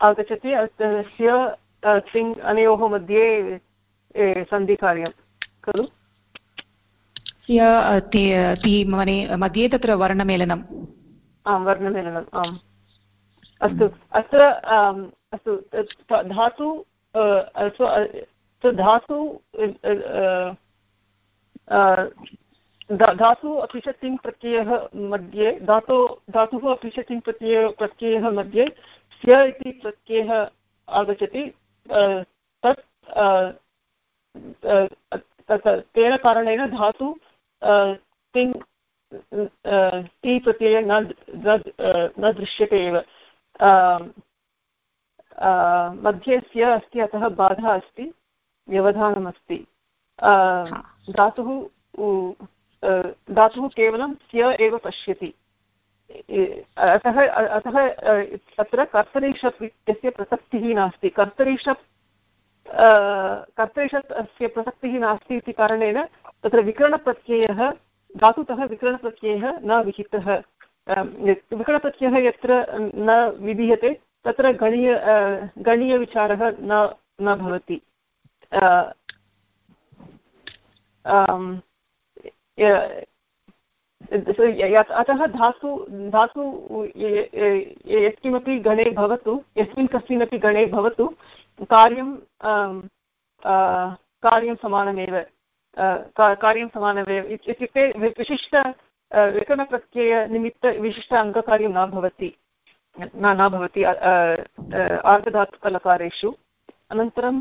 आगच्छति। स्य तिङ् अनयोः मध्ये सन्धिकार्यं खलु? ति मध्ये तत्र वर्णमेलनम्। आं वर्णमेलनम् आम्। अस्तु, अत्र अस्तु धातु धातु धातु अपि च तिङ् प्रत्ययः मध्ये, धातो, धातुः अपि च तिङ् प्रत्यय, प्रत्ययः मध्ये, स्य इति प्रत्ययः आगच्छति तत् तेन कारणेन धातु तिङ् ति प्रत्यये न न दृश्यते एव। मध्ये स्य अस्ति अतः बाधा अस्ति व्यवधानमस्ति। धातुः धातुः केवलं स्य एव पश्यति। अतः अतः तत्र कर्तरीषप् इत्यस्य प्रसक्तिः नास्ति। कर्तरीषप् कर्तरीषत् अस्य प्रसक्तिः नास्ति इति कारणेन तत्र विकरणप्रत्ययः धातुतः विकरणप्रत्ययः न विहितः। विकरणप्रत्ययः यत्र न विधीयते, तत्र गणीय गणीयविचारः न न भवति। अतः धातु धातु यत्किमपि गणे भवतु, यस्मिन् कस्मिन्नपि गणे भवतु, कार्यं कार्यं समानमेव कार्यं समानमेव। इत्युक्ते विशिष्ट विकरणप्रत्ययनिमित्त विशिष्ट अङ्गकार्यं न भवति, न न भवति आर्धधातुकलकारेषु अनन्तरं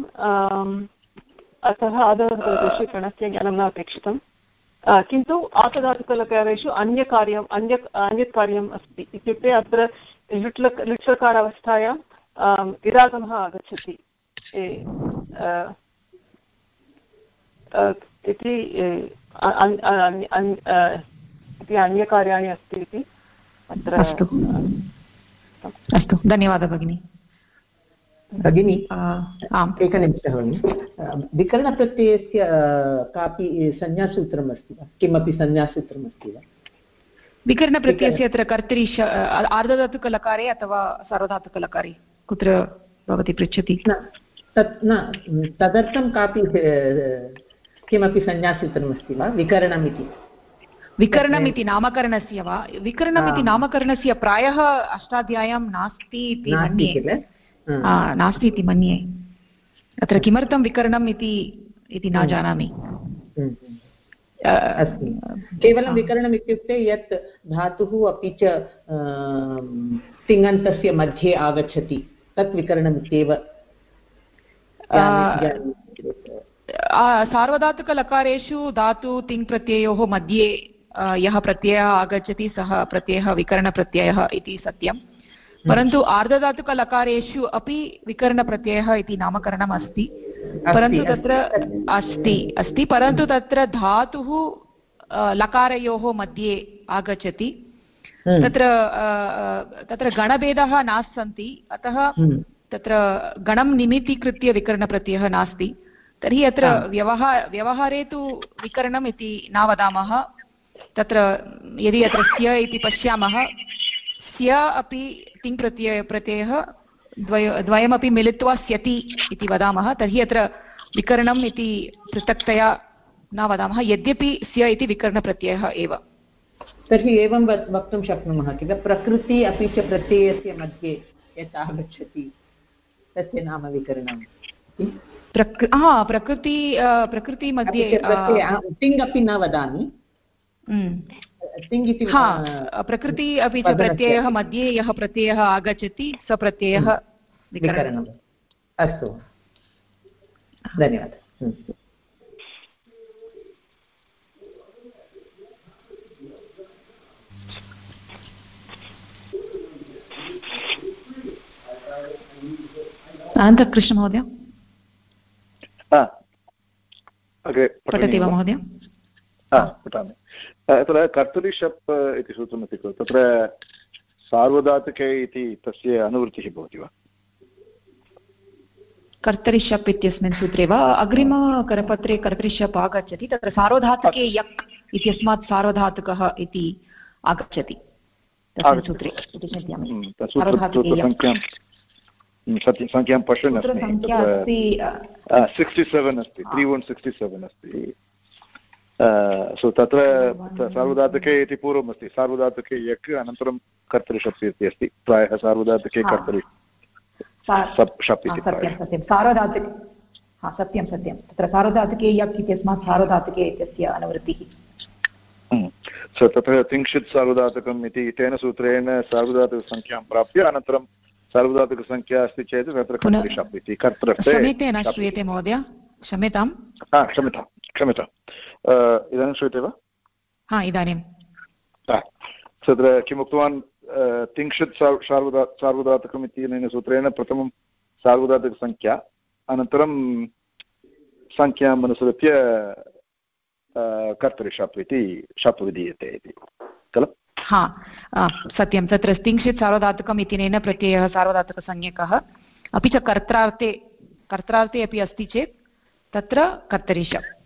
अतः आदौ गणस्य ज्ञानं न अपेक्षितं किन्तु आतधातुकलकारेषु अन्यकार्यम् अन्य अन्यत् कार्यम् अस्ति। इत्युक्ते अत्र लुट् लुट्लकारावस्थायां विरागमः आगच्छति। इति इति अन्यकार्याणि अस्ति इति अत्र अस्तु. अस्तु. धन्यवादः भगिनि. भगिनि आम्. एकनिमिषः भगिनि. विकरणप्रत्ययस्य कापि संज्ञासूत्रम् अस्ति वा? किमपि संज्ञासूत्रम् अस्ति वा? विकरणप्रत्ययस्य अत्र कर्तरि आर्धधातुकलकारे अथवा सार्वधातुकलकारे कुत्र भवती पृच्छति? तत् न तदर्थं कापि किमपि संज्ञासूत्रमस्ति वा? विकरणम् इति विकरणम् इति नामकरणस्य वा? विकरणम् इति नामकरणस्य प्रायः अष्टाध्याय्यां नास्ति इति मन्ये। नास्ति इति मन्ये। अत्र किमर्थं विकरणम् इति इति न जानामि। अस्ति केवलं विकरणम् इत्युक्ते यत् धातुः अपि च तिङन्तस्य मध्ये आगच्छति। तत् विकरणम् इत्येव सार्वधातुकलकारेषु धातु तिङ् प्रत्ययोः मध्ये यः प्रत्ययः आगच्छति सः प्रत्ययः विकरणप्रत्ययः इति सत्यं। परन्तु आर्धधातुकलकारेषु अपि विकरणप्रत्ययः इति नामकरणम् अस्ति। परन्तु तत्र अस्ति अस्ति। परन्तु तत्र धातुः लकारयोः मध्ये आगच्छति। हम्म। तत्र तत्र गणभेदः न सन्ति अतः हम्म। तत्र गणं निमित्तीकृत्य विकरणप्रत्ययः नास्ति। तर्हि अत्र व्यवहार व्यवहारे तु विकरणम् इति न वदामः। तत्र यदि अत्र स्य इति पश्यामः स्य अपि तिङ् प्रत्यय प्रत्ययः द्वय द्वयमपि मिलित्वा स्यति इति वदामः तर्हि अत्र विकरणम् इति पृथक्तया न वदामः यद्यपि स्य इति विकरणप्रत्ययः एव। तर्हि एवं वक्तुं शक्नुमः किल? प्रकृति अपि च प्रत्ययस्य मध्ये यत् आगच्छति तस्य नाम विकरणम् प्रकृ हा प्रकृति प्रकृतिमध्ये तिङ् अपि न वदामि तिङ् इति हा प्रकृति अपि च प्रत्ययः मध्ये यः प्रत्ययः आगच्छति स प्रत्ययः विकरणम् अस्तु धन्यवादः अनन्तकृष्णमहोदय पठति वा महोदय पठामि तत्र कर्तरि शप् इति सूत्रमस्ति खलु। तत्र सार्वधातुके इति तस्य अनुवृत्तिः भवति वा? कर्तरिशप् इत्यस्मिन् सूत्रे वा? अग्रिमकरपत्रे कर्तरिशप् आगच्छति। तत्र सार्वधातुके यक् इत्यस्मात् सार्वधातुकः इति आगच्छति। तस्मिन् सूत्रे इति चिन्तयामि। सत्यं सङ्ख्यां पश्यन् अस्मि। सिक्स्टि सेवेन् अस्ति त्री वन् सिक्स्टि सेवेन् अस्ति। सो तत्र सार्वधातुके इति पूर्वमस्ति। सार्वधातुके यक् अनन्तरं कर्तृशप् इति अस्ति। प्रायः सार्वधातुके कर्तरि शप् इति सार्वधातुके सत्यं सत्यं। तत्र सार्वधातुके यक् इत्यस्मात् सार्वधातुके इत्यस्य अनुवृत्तिः। सो तत्र तिंशित् सार्वधातुकम् इति तेन सूत्रेण सार्वधातुकसङ्ख्यां प्राप्य अनन्तरं सार्वधातुकसङ्ख्या अस्ति चेत् तत्र कर्तृशप् इति। कर्तृत्वे न श्रूयते महोदय। क्षम्यतां क्षम्यतां क्षम्यताम्। इदानीं श्रूयते वा? हा इदानीं। तत्र किम् उक्तवान् तिंशत् सार्वधा सार्वधातुकम् इत्यनेन सूत्रेण प्रथमं सार्वधातुकसङ्ख्या अनन्तरं सङ्ख्याम् अनुसृत्य कर्तरि शप् इति शप् विधीयते इति। खलु? हा सत्यं। तत्र तिंशित् सार्वधातुकम् इत्यनेन प्रत्ययः सार्वधातुकसंज्ञकः अपि च कर्त्रार्थे कर्त्रार्थे अपि अस्ति चेत् तत्र कर्तरि शप्।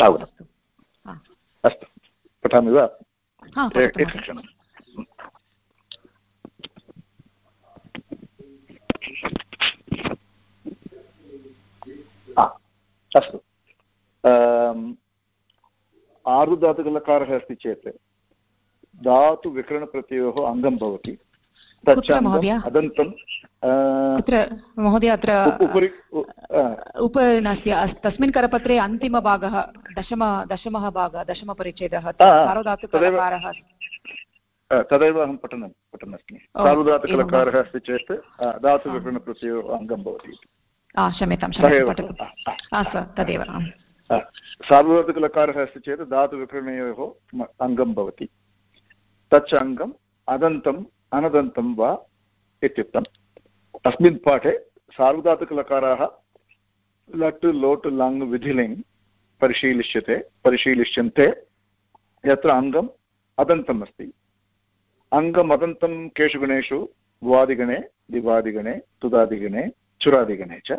तावत् अस्तु पठामि वा एकक्षणम् अस्तु आर्धधातुकलकारः अस्ति चेत् धातुविकरणप्रत्ययोः अङ्गं भवति अदन्तं महोदय अत्र उपरि उपनस्य तस्मिन् करपत्रे अन्तिमभागः दशम दशमः भागः दशमपरिच्छेदः सार्वधातुकलकारः तदेव अहं पठनं पठन् अस्मि सार्वधातुकलकारः अस्ति चेत् धातुविकरणप्रत्ययोः अङ्गं भवति क्षम्यतां तदेव सार्वधातुकलकारः अस्ति चेत् धातुविकरणयोः अङ्गं भवति। तच्च अङ्गम् अदन्तम् अनदन्तं वा इत्युक्तम्। अस्मिन् पाठे सार्वधातुकलकाराः लट्, लोट्, लङ्, विधिलिङ् परिशीलिष्यते, परिशीलिष्यन्ते। यत्र अङ्गम् अदन्तम् अस्ति। अङ्गमदन्तं केषु गणेषु भुवादिगणे दिवादिगणे, तुदादिगणे, चुरादिगणे च।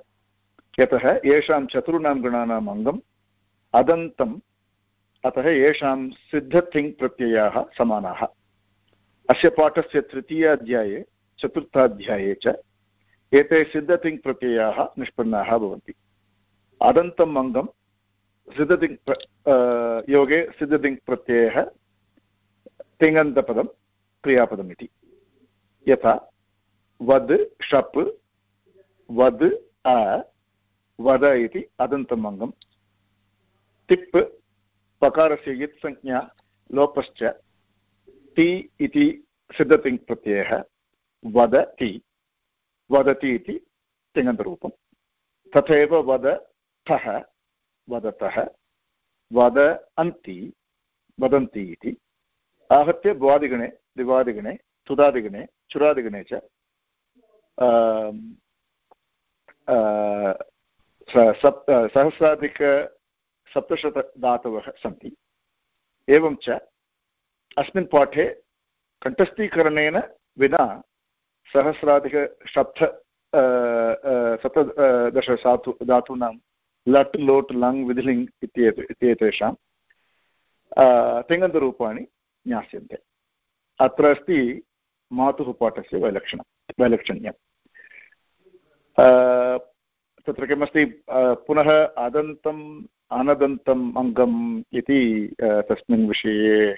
यतः येषां चतुर्णां गणानाम् अङ्गम् अदन्तम् अतः येषां सिद्धथिङ् प्रत्ययाः समानाः। अस्य पाठस्य तृतीयाध्याये, चतुर्थाध्याये च एते सिद्धतिङ् प्रत्ययाः निष्पन्नाः भवन्ति। अदन्तम् अङ्गं सिद्धतिङ् योगे सिद्धतिङ् प्रत्ययः तिङन्तपदं क्रियापदम् यथा वद् षप् वद्, अ, वद इति अदन्तम् अङ्गं। तिप्, पकारस्य यत् लोपश्च ति इति सिद्धतिङ् प्रत्ययः वदति। वदति इति तिङन्तरूपं तथैव वदतः वदतः, वद अन्ति, वदन्ति इति। आहत्य भ्वादिगणे दिवादिगणे तुदादिगणे, चुरादिगणे च सप्त सहस्राधिकसप्तशतधातवः सन्ति। एवं च अस्मिन् पाठे कण्ठस्थीकरणेन विना सहस्राधिकसप्त सप्तदश धातु धातूनां लट्, लोट्, लङ् विधिलिङ् इत्येत, इत्येतेषां तिङन्तरूपाणि ज्ञास्यन्ते। अत्र अस्ति मातुः पाठस्य वैलक्षणं वैलक्षण्यं तत्र किमस्ति? पुनः अदन्तम् अनदन्तम् अङ्गम् इति तस्मिन् विषये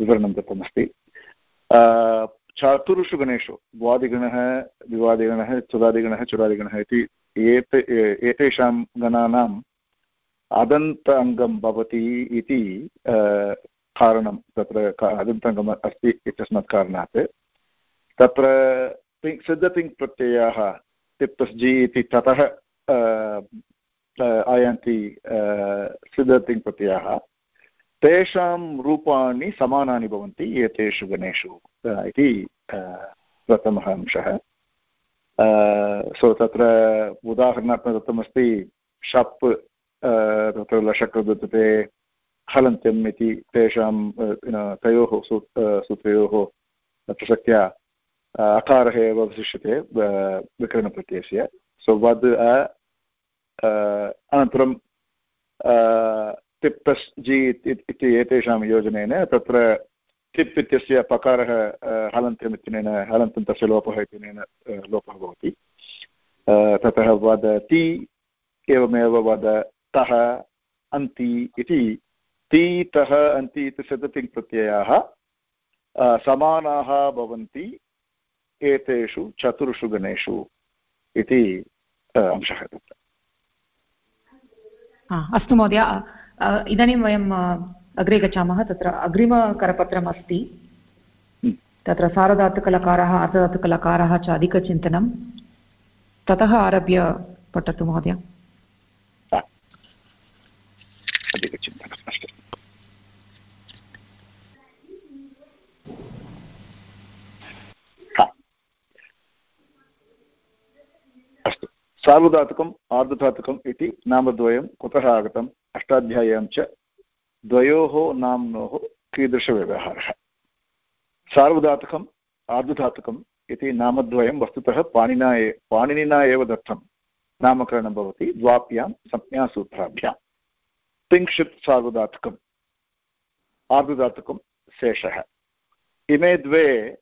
विवरणं दत्तमस्ति। चतुर्षु गणेषु, द्वादिगणः, द्विवादिगणः चुरादिगणः चुरादिगणः इति एते एतेषां गणानाम् अदन्त अङ्गं भवति इति कारणं तत्र अदन्ताङ्गम् अस्ति इत्यस्मात् कारणात्। तत्र प्रत्ययाः, तिप्तस् जि इति ततः आयान्ति सिद्धतिङ् प्रत्ययाः। तेषां रूपाणि समानानि भवन्ति, एतेषु गणेषु इति प्रथमः अंशः। सो तत्र उदाहरणार्थं दत्तमस्ति शप् तत्र लषक् दत्तते हलन्त्यम् इति तेषां तयोः सूत्रयोः प्रसक्त्या अकारः एव अवशिष्यते विकरणप्रत्ययस्य। सो वद् अनन्तरं तिप्तस् जि इति एतेषां योजनेन तत्र तिप् इत्यस्य पकारः हलन्त्यम् इत्यनेन हलन्तं तस्य लोपः इत्यनेन लोपः भवति ततः वदति एवमेव वदतः अन्ति इति तीतः अन्ति इति सदतिङ् प्रत्ययाः समानाः भवन्ति एतेषु चतुर्षु गणेषु इति अंशः अस्तु महोदय इदानीं वयम् अग्रे गच्छामः, तत्र अग्रिमकरपत्रम् अस्ति तत्र सारधातुकलकारः अर्धधातुकलकारः च अधिकचिन्तनं। ततः आरभ्य पठतु महोदय। अस्तु। सार्वधातुकम् आर्धधातुकम् इति नामद्वयं कुतः आगतम्? अष्टाध्याय्यां च द्वयोः नाम्नोः कीदृशव्यवहारः। सार्वधातुकम् आर्धधातुकम् इति नामद्वयं वस्तुतः पाणिना ए, पाणिनिना एव दत्तं। नामकरणं भवति द्वाभ्यां संज्ञासूत्राभ्यां। तिङ्क्षित् सार्वधातुकम् आर्धधातुकं शेषः। इमे द्वे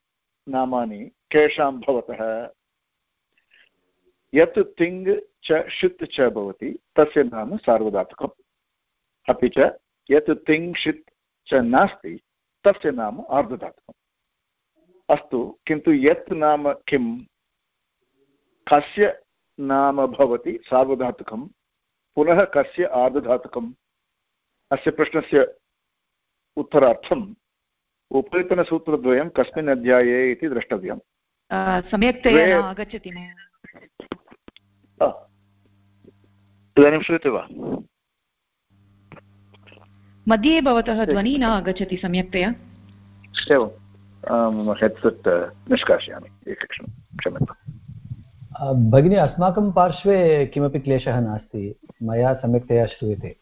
नामानि केषां भवतः? यत् तिङ् च षित् च भवति तस्य नाम सार्वधातुकम्। अपि च यत् तिङ् षित् च नास्ति तस्य नाम आर्धधातुकम् अस्तु किन्तु यत् नाम किं कस्य नाम भवति सार्वधातुकं पुनः कस्य आर्धधातुकम् अस्य प्रश्नस्य उत्तरार्थम् उपरितनसूत्रद्वयं कस्मिन् अध्याये इति द्रष्टव्यम्। सम्यक्तया आगच्छति इदानीं श्रूयते वा मध्ये भवतः ध्वनिः न आगच्छति सम्यक्तया। एवं हेड्सेट् निष्कासयामि एकक्षणं क्षम्यताम्। भगिनी अस्माकं पार्श्वे किमपि क्लेशः नास्ति? मया सम्यक्तया श्रूयते।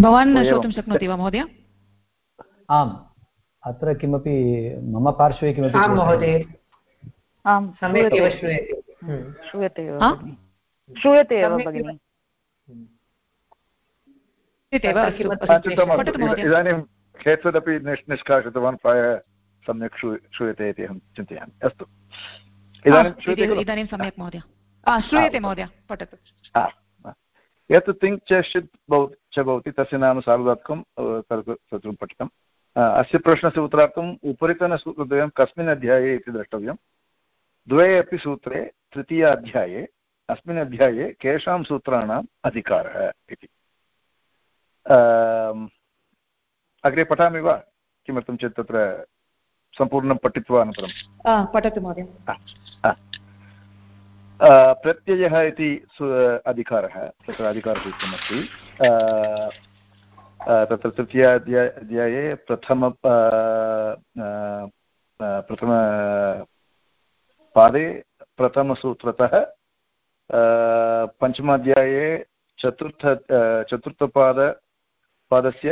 भवान् न श्रोतुं शक्नोति वा महोदय? आम्। अत्र किमपि मम पार्श्वे किमपि महोदय। आं सम्यक् एव श्रूयते श्रूयते एव श्रूयते एव भगिनि। इदानीं केचिदपि निष्कासितवान् प्रायः सम्यक् श्रूयते इति अहं चिन्तयामि। अस्तु। इदानीं इदानीं सम्यक् महोदय। श्रूयते महोदय। पठतु। यत् तिङ् च षित् भवति च भवति तस्य नाम सार्वधात्कं तत्र पठितम् अस्य प्रश्नस्य उत्तरार्थम् उपरितनसूत्रद्वयं कस्मिन् अध्याये इति द्रष्टव्यं द्वे अपि सूत्रे तृतीयाध्याये अस्मिन् अध्याये केषां सूत्राणाम् अधिकारः इति। अग्रे पठामि वा? किमर्थं चेत् तत्र सम्पूर्णं पठित्वा अनन्तरं? पठतु महोदय। प्रत्ययः इति अधिकारः तत्र अधिकारसूत्रमस्ति। तत्र तृतीयाध्याय अध्याये प्रथम प्रथमपादे प्रथमसूत्रतः पञ्चमाध्याये चतुर्थ चतुर्थपाद, पादस्य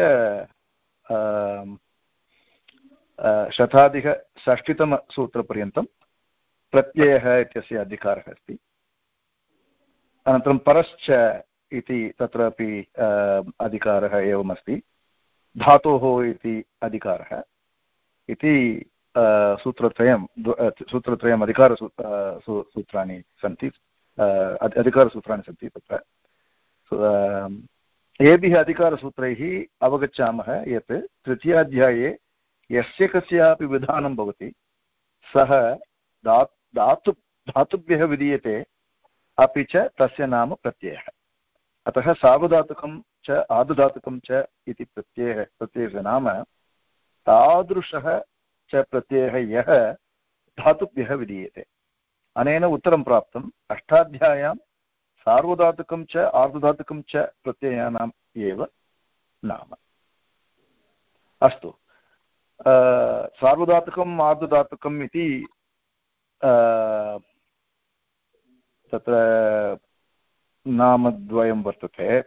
शताधिकषष्टितमसूत्रपर्यन्तं प्रत्ययः इत्यस्य अधिकारः अस्ति। अनन्तरं परश्च इति तत्रापि अधिकारः एवमस्ति। धातोः इति अधिकारः इति सूत्रत्रयं सूत्रत्रयम् अधिकारसू सूत्राणि सन्ति अधिकारसूत्राणि सन्ति तत्र। एभिः अधिकारसूत्रैः अवगच्छामः यत् तृतीयाध्याये यस्य कस्यापि विधानं भवति, सः धा धातु, धातुभ्यः विधीयते, अपि च तस्य नाम प्रत्ययः। अतः सावधातुकं च आदुधातुकं च इति प्रत्ययः, प्रत्ययस्य नाम तादृशः च प्रत्ययः यः धातुभ्यः विधीयते। अनेन उत्तरं प्राप्तम्। अष्टाध्याय्यां सार्वधातुकं च, आर्धधातुकं च प्रत्ययानाम् एव नाम। अस्तु। सार्वधातुकम्, आर्धधातुकम् इति तत्र नामद्वयं वर्तते।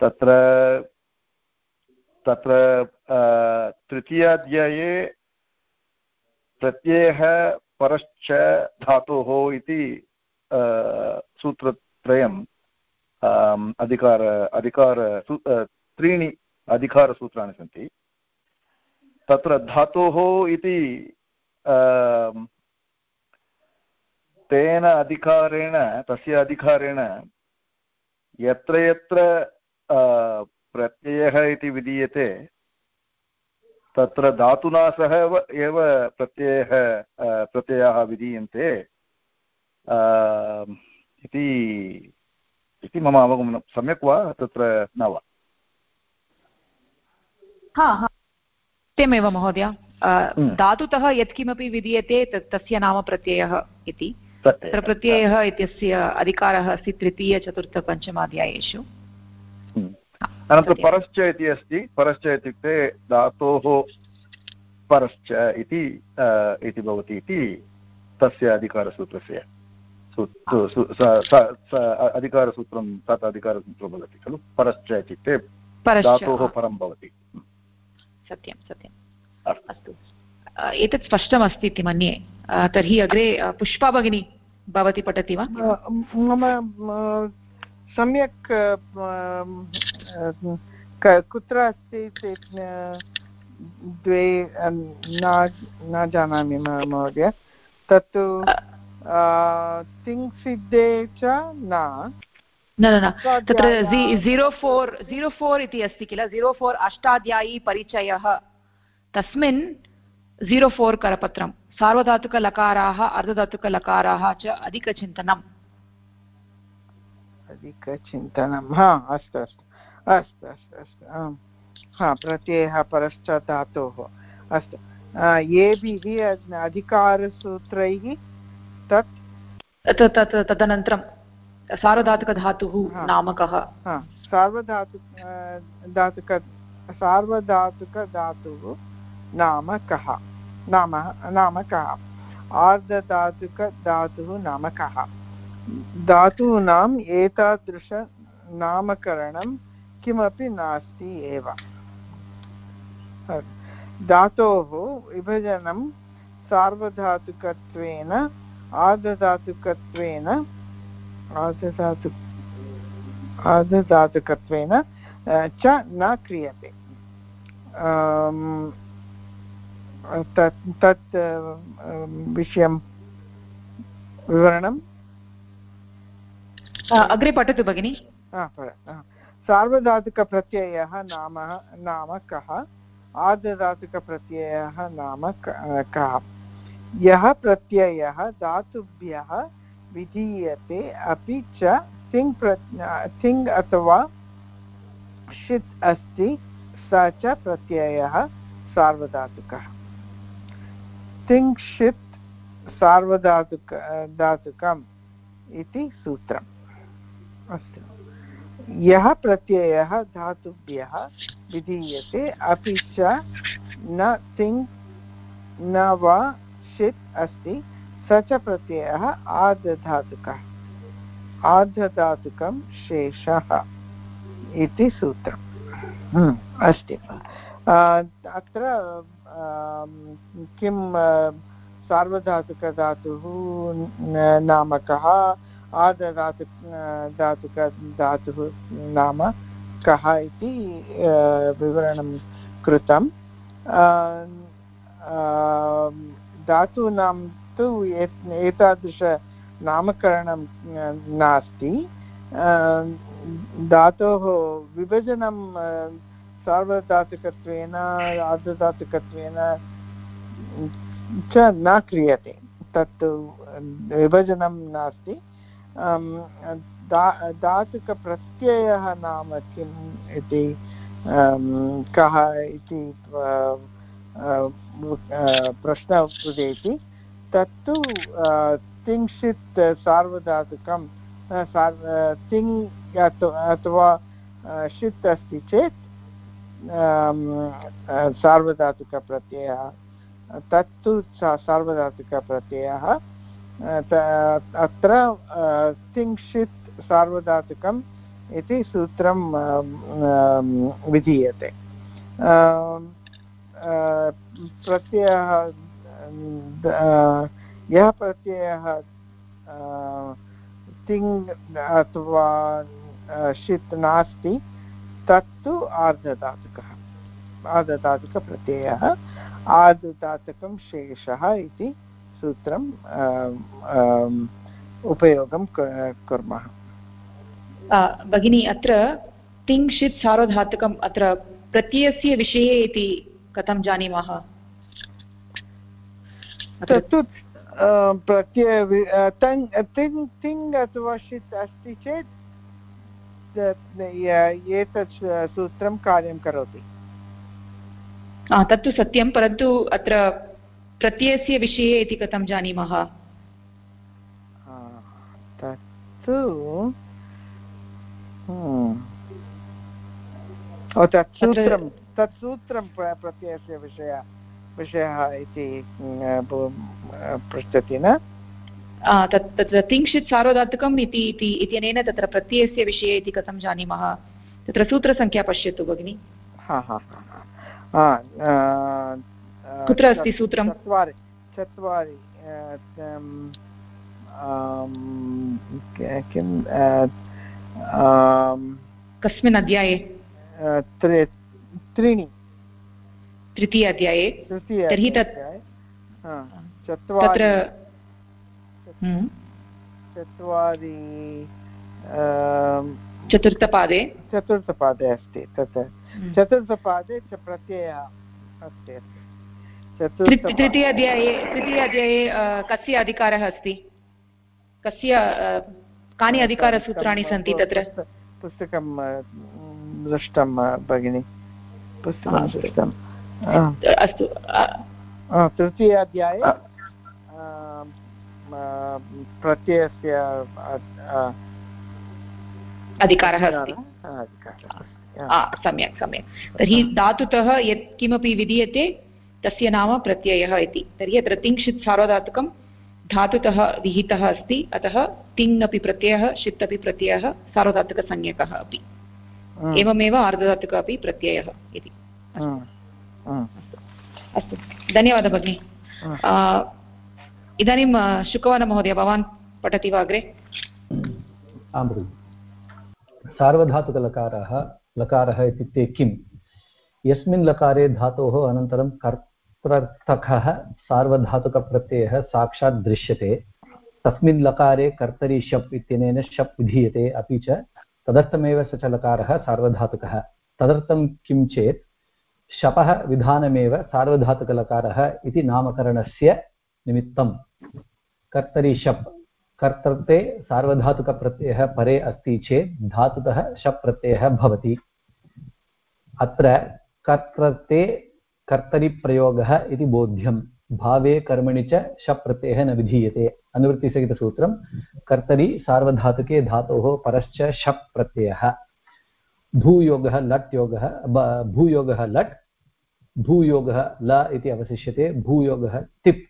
तत्र तत्र तृतीयाध्याये प्रत्ययः परश्च धातोः इति सूत्रत्रयम् अधिकार अधिकार त्रीणि अधिकारसूत्राणि सन्ति। तत्र धातोः इति तेन अधिकारेण, तस्य अधिकारेण यत्र यत्र प्रत्ययः इति विधीयते। तत्र धातुना सह एव प्रत्ययः प्रत्ययाः विधीयन्ते। इति मम अवगमनं। सम्यक् वा? तत्र न वा? हा हा। सत्यमेव महोदय। हम्म। धातुतः यत्किमपि विधीयते तस्य नाम प्रत्ययः इति। तत्र प्रत्ययः इत्यस्य अधिकारः अस्ति तृतीयचतुर्थपञ्चमाध्यायेषु। अनन्तरं परश्च इति अस्ति। परश्च इत्युक्ते धातोः परश्च इति इति भवति इति तस्य अधिकारसूत्रस्य अधिकारसूत्रं तत् अधिकारसूत्रं भवति खलु? परश्च इत्युक्ते धातोः परं भवति। सत्यं सत्यम्। अस्तु। एतत् स्पष्टमस्ति इति मन्ये। तर्हि अग्रे पुष्पा भगिनी भवती पठति वा? मम सम्यक् कुत्र अस्ति चेत् द्वे न जानामि महोदय। तत्तु तिङ्सिद्धे च न। न न तत्र ज़ीरो फोर् ज़ीरो फोर् इति अस्ति किल? ज़ीरो फोर् अष्टाध्यायी परिचयः। तस्मिन् ज़ीरो फोर् करपत्रं। सार्वधातुकलकाराः अर्धधातुकलकाराः च अधिकचिन्तनम्। अधिकचिन्तनं हा अस्तु अस्तु। अस्तु अस्तु अस्तु। आम्। हा प्रत्ययः परश्चात् धातोः अस्तु येभिः अधिकारसूत्रैः तत् तदनन्तरं सार्वधातुकधातुः नाम कः सार्वधातु धातुक सार्वधातुकधातुः नाम कः नाम नाम कः आर्धधातुकधातुः नाम कः धातूनाम् एतादृशनामकरणं किमपि नास्ति एव। धातोः विभजनं सार्वधातुकत्वेन आर्धधातुकत्वेन आर्धधातु आर्धधातुकत्वेन च न क्रियते। तत् तत् विषयं विवरणं। अग्रे पठतु भगिनि। सार्वधातुकप्रत्ययः नाम नाम कः? आर्धधातुकप्रत्ययः नाम कः यः प्रत्ययः धातुभ्यः विधीयते, अपि च तिङ् प्र, तिङ् अथवा षित् अस्ति, स च प्रत्ययः सार्वधातुकः। तिङ्क्षित् सार्वधातुक, धातुकम् इति सूत्रम्। अस्तु। यः प्रत्ययः धातुभ्यः विधीयते अपि च न तिङ् न वा षित् अस्ति स च प्रत्ययः आर्धधातुकः आर्धधातुकं शेषः इति सूत्रम्। हम्म, अस्ति। अत्र किं सार्वधातुकधातुः नाम कः आदधातु धातुक धातुः नाम कः इति विवरणं कृतं धातूनां तु एतादृशनामकरणं नास्ति। धातोः विभजनं सार्वधातुकत्वेन, आर्धधातुकत्वेन च न क्रियते। तत् विभजनं नास्ति। धातुकप्रत्ययः नाम किम् इति कः इति प्रश्नः उदेति तत्तु तिङ्क्षित् सार्वधातुकं सार्व, तिङ् अथवा षित् अस्ति चेत् सार्वधातुकप्रत्ययः तत्तु सार्वधातुकप्रत्ययः अत्र तिङ्क्षित् सार्वधातुकम् इति सूत्रं विधीयते। प्रत्ययः यः प्रत्ययः तिङ् अथवा षित् नास्ति, तत्तु आर्धधातुकः। आर्धधातुकप्रत्ययः, आर्धधातुकं शेषः इति सूत्रम् उपयोगं कुर्मः। भगिनी अत्र तिङ्क्षित् सार्वधातुकम् अत्र प्रत्ययस्य विषये इति कथं जानीमः? तत्तु प्रत्यय तिङ् तिङ् अथवा षित् अस्ति चेत् एतत् सूत्रं कार्यं करोति। तत्तु सत्यं परन्तु अत्र प्रत्ययस्य विषये इति कथं जानीमः? तत्तु तत् सूत्रं प्रत्ययस्य विषय विषयः इति पृच्छति न? तत् तत्र तिङ्क्षित् सार्वधातुकम् इति इत्यनेन तत्र प्रत्ययस्य विषये इति कथं जानीमः? तत्र सूत्रसङ्ख्या पश्यतु भगिनि। हा हा हा कुत्र अस्ति सूत्रं चत्वारि चत्वारि किं कस्मिन् अध्याये त्रीणि तृतीय अध्याये तर्हि तत् तत्र हम्म। चत्वारि चतुर्थपादे चतुर्थपादे अस्ति तत्। चतुर्थपादे च प्रत्ययः अस्ति अस्ति तृतीय अध्याये तृतीय अध्याये कस्य अधिकारः अस्ति? कस्य कानि अधिकारसूत्राणि सन्ति तत्र? पुस्तकं दृष्टं भगिनि। पुस्तकं दृष्टम् अस्तु तृतीय अध्याये प्रत्ययस्य अधिकारः अस्ति। सम्यक् सम्यक्। तर्हि धातुतः यत् किमपि विधीयते तस्य नाम प्रत्ययः इति। तर्हि अत्र तिङ्क्षित् सार्वधातुकं धातुतः विहितः अस्ति। अतः तिङ् अपि प्रत्ययः षित् अपि प्रत्ययः सार्वधातुकसंज्ञकः अपि। एवमेव आर्धधातुकः अपि प्रत्ययः इति। अस्तु। धन्यवादः भगिनि। इदानीं शुकवनमहोदय भवान् पठति वा अग्रे? आं भगिनि। सार्वधातुकलकारः लकारः इत्युक्ते किं यस्मिन् लकारे धातोः अनन्तरं कर्तर्थकः सार्वधातुकप्रत्ययः साक्षात् दृश्यते। तस्मिन् लकारे कर्तरि शप् इत्यनेन शप् विधीयते अपि च तदर्थमेव स च लकारः सार्वधातुकः। तदर्थं किं चेत्, शपः विधानमेव सार्वधातुकलकारः इति नामकरणस्य निमित्तं कर्तरि शप् कर्तृते सार्वधातुकप्रत्ययः परे अस्ति चेत् धातुतः शप् प्रत्ययः भवति। अत्र कर्तृते कर्तरिप्रयोगः इति बोध्यं भावे कर्मणि च शप् प्रत्ययः न विधीयते। अनुवृत्तिसहितसूत्रं, कर्तरि सार्वधातुके धातोः परश्च शप् प्रत्ययः भूयोगः लट् योगः भूयोगः लट्, भूयोगः ल इति अवशिष्यते, भूयोगः तिप्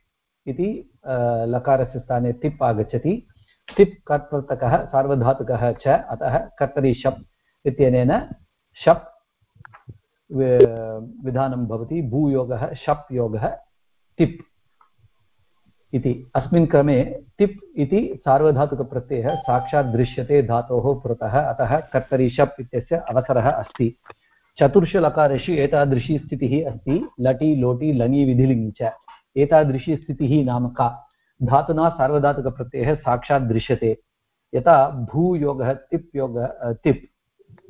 इति लकारस्य स्थाने तिप् आगच्छति। तिप् कर्तृतकः सार्वधातुकः च, अतः कर्तरि शप् इत्यनेन शप् विधानं भवति, भूयोगः शप् योगः तिप् इति। अस्मिन् क्रमे तिप् इति सार्वधातुकप्रत्ययः साक्षात् दृश्यते धातोः पुरतः, अतः कर्तरि शप् इत्यस्य अवसरः अस्ति। चतुर्षु लकारेषु एतादृशी स्थितिः अस्ति। लटि, लोटि, लङि विधिलिङ् च। एतादृशी स्थितिः नाम का? धातुना सार्वधातुकप्रत्ययः साक्षात् दृश्यते। यथा भूयोगः तिप् योगः तिप्।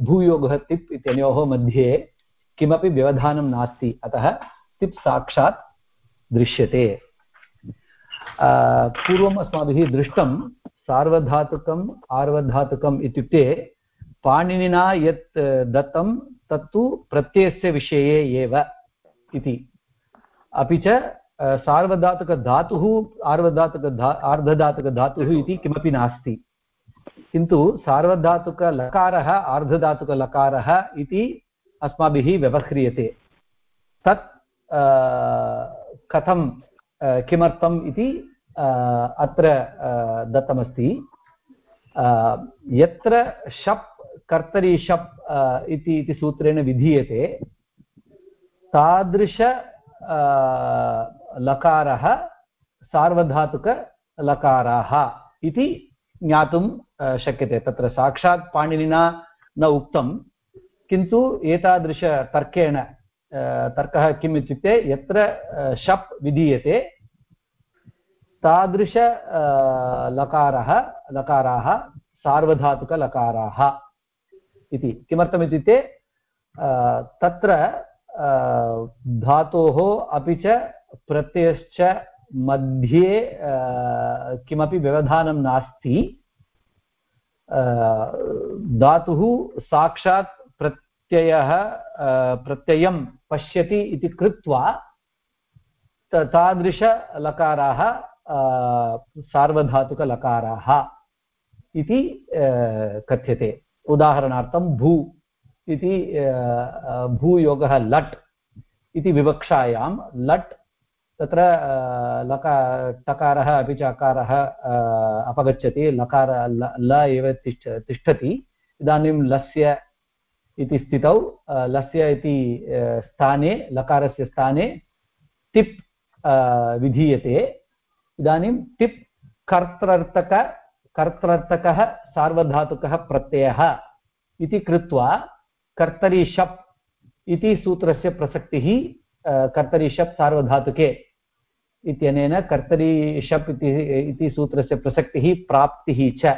भूयोगः, तिप् इत्यनयोः मध्ये किमपि व्यवधानं नास्ति। अतः तिप् साक्षात् दृश्यते। पूर्वम् अस्माभिः दृष्टं सार्वधातुकम्, आर्वधातुकम् इत्युक्ते पाणिनिना यत् दत्तं तत्तु प्रत्ययस्य विषये एव इति। अपि च सार्वधातुकधातुः, आर्वधातुकधा, आर्धधातुकधातुः इति किमपि नास्ति। किन्तु सार्वधातुकलकारः, आर्धधातुकलकारः इति अस्माभिः व्यवह्रियते। तत् कथं किमर्थम् इति अत्र दत्तमस्ति। यत्र शप्, कर्तरि शप् इति इति सूत्रेण विधीयते, तादृश लकारः सार्वधातुकलकाराः इति ज्ञातुं शक्यते। तत्र साक्षात् पाणिनिना न उक्तं किन्तु एतादृशतर्केण तर्कः किम् इत्युक्ते यत्र शप् विधीयते, तादृश लकारः, लकाराः, सार्वधातुकलकाराः इति। किमर्थमित्युक्ते तत्र धातोः अपि च प्रत्ययश्च मध्ये किमपि व्यवधानं नास्ति। धातुः साक्षात् प्रत्ययः प्रत्ययं पश्यति इति कृत्वा तादृशलकाराः सार्वधातुकलकाराः इति कथ्यते। उदाहरणार्थं भू इति भूयोगः लट् इति विवक्षायां लट् तत्र लका, टकारः अपि च अपगच्छति, लकार ल एव तिष्ठ, तिष्ठति। इदानीं लस्य इति स्थितौ लस्य इति स्थाने, लकारस्य स्थाने तिप् विधीयते। इदानीं तिप् कर्त्रर्थक, कर्त्रर्थकः, सार्वधातुकः प्रत्ययः इति कृत्वा कर्तरि शप् इति सूत्रस्य प्रसक्तिः कर्तरि शप् सार्वधातुके इत्यनेन कर्तरी इति सूत्रस्य प्रसक्तिः, प्राप्तिः च।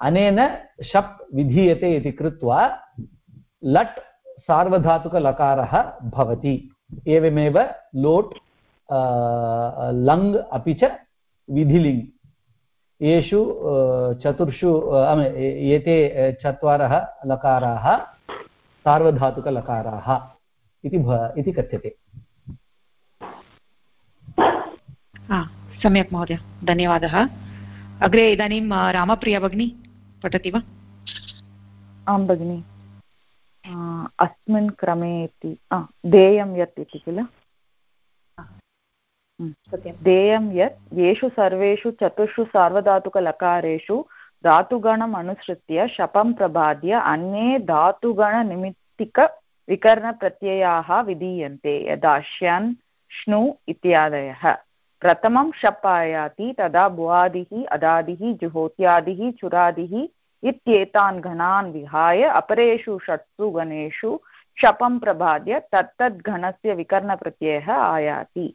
अनेन शप् विधीयते इति कृत्वा लट् सार्वधातुकलकारः भवति। एवमेव लोट् लङ् अपि च विधिलिङ् येषु चतुर्षु एते चत्वारः लकाराः सार्वधातुकलकाराः इति इति कथ्यते। सम्यक् महोदय धन्यवादः। अग्रे इदानीं रामप्रिया भगिनी पठति वा? आं भगिनि। अस्मिन् क्रमे इति देयं यत् इति किल? देयं यत् येषु सर्वेषु चतुर्षु सार्वधातुकलकारेषु धातुगणम् अनुसृत्य शपं प्रबाद्य अन्ये धातुगणनिमित्तिकविकरणप्रत्ययाः विधीयन्ते यदा श्यन् श्नु इत्यादयः। प्रथमं शप् आयाति तदा भुवादिः अदादिः जुहोत्यादिः चुरादिः इत्येतान् गणान् विहाय अपरेषु षट्सु गणेषु शपं प्रबाद्य तत्तद्गणस्य विकरणप्रत्ययः आयाति।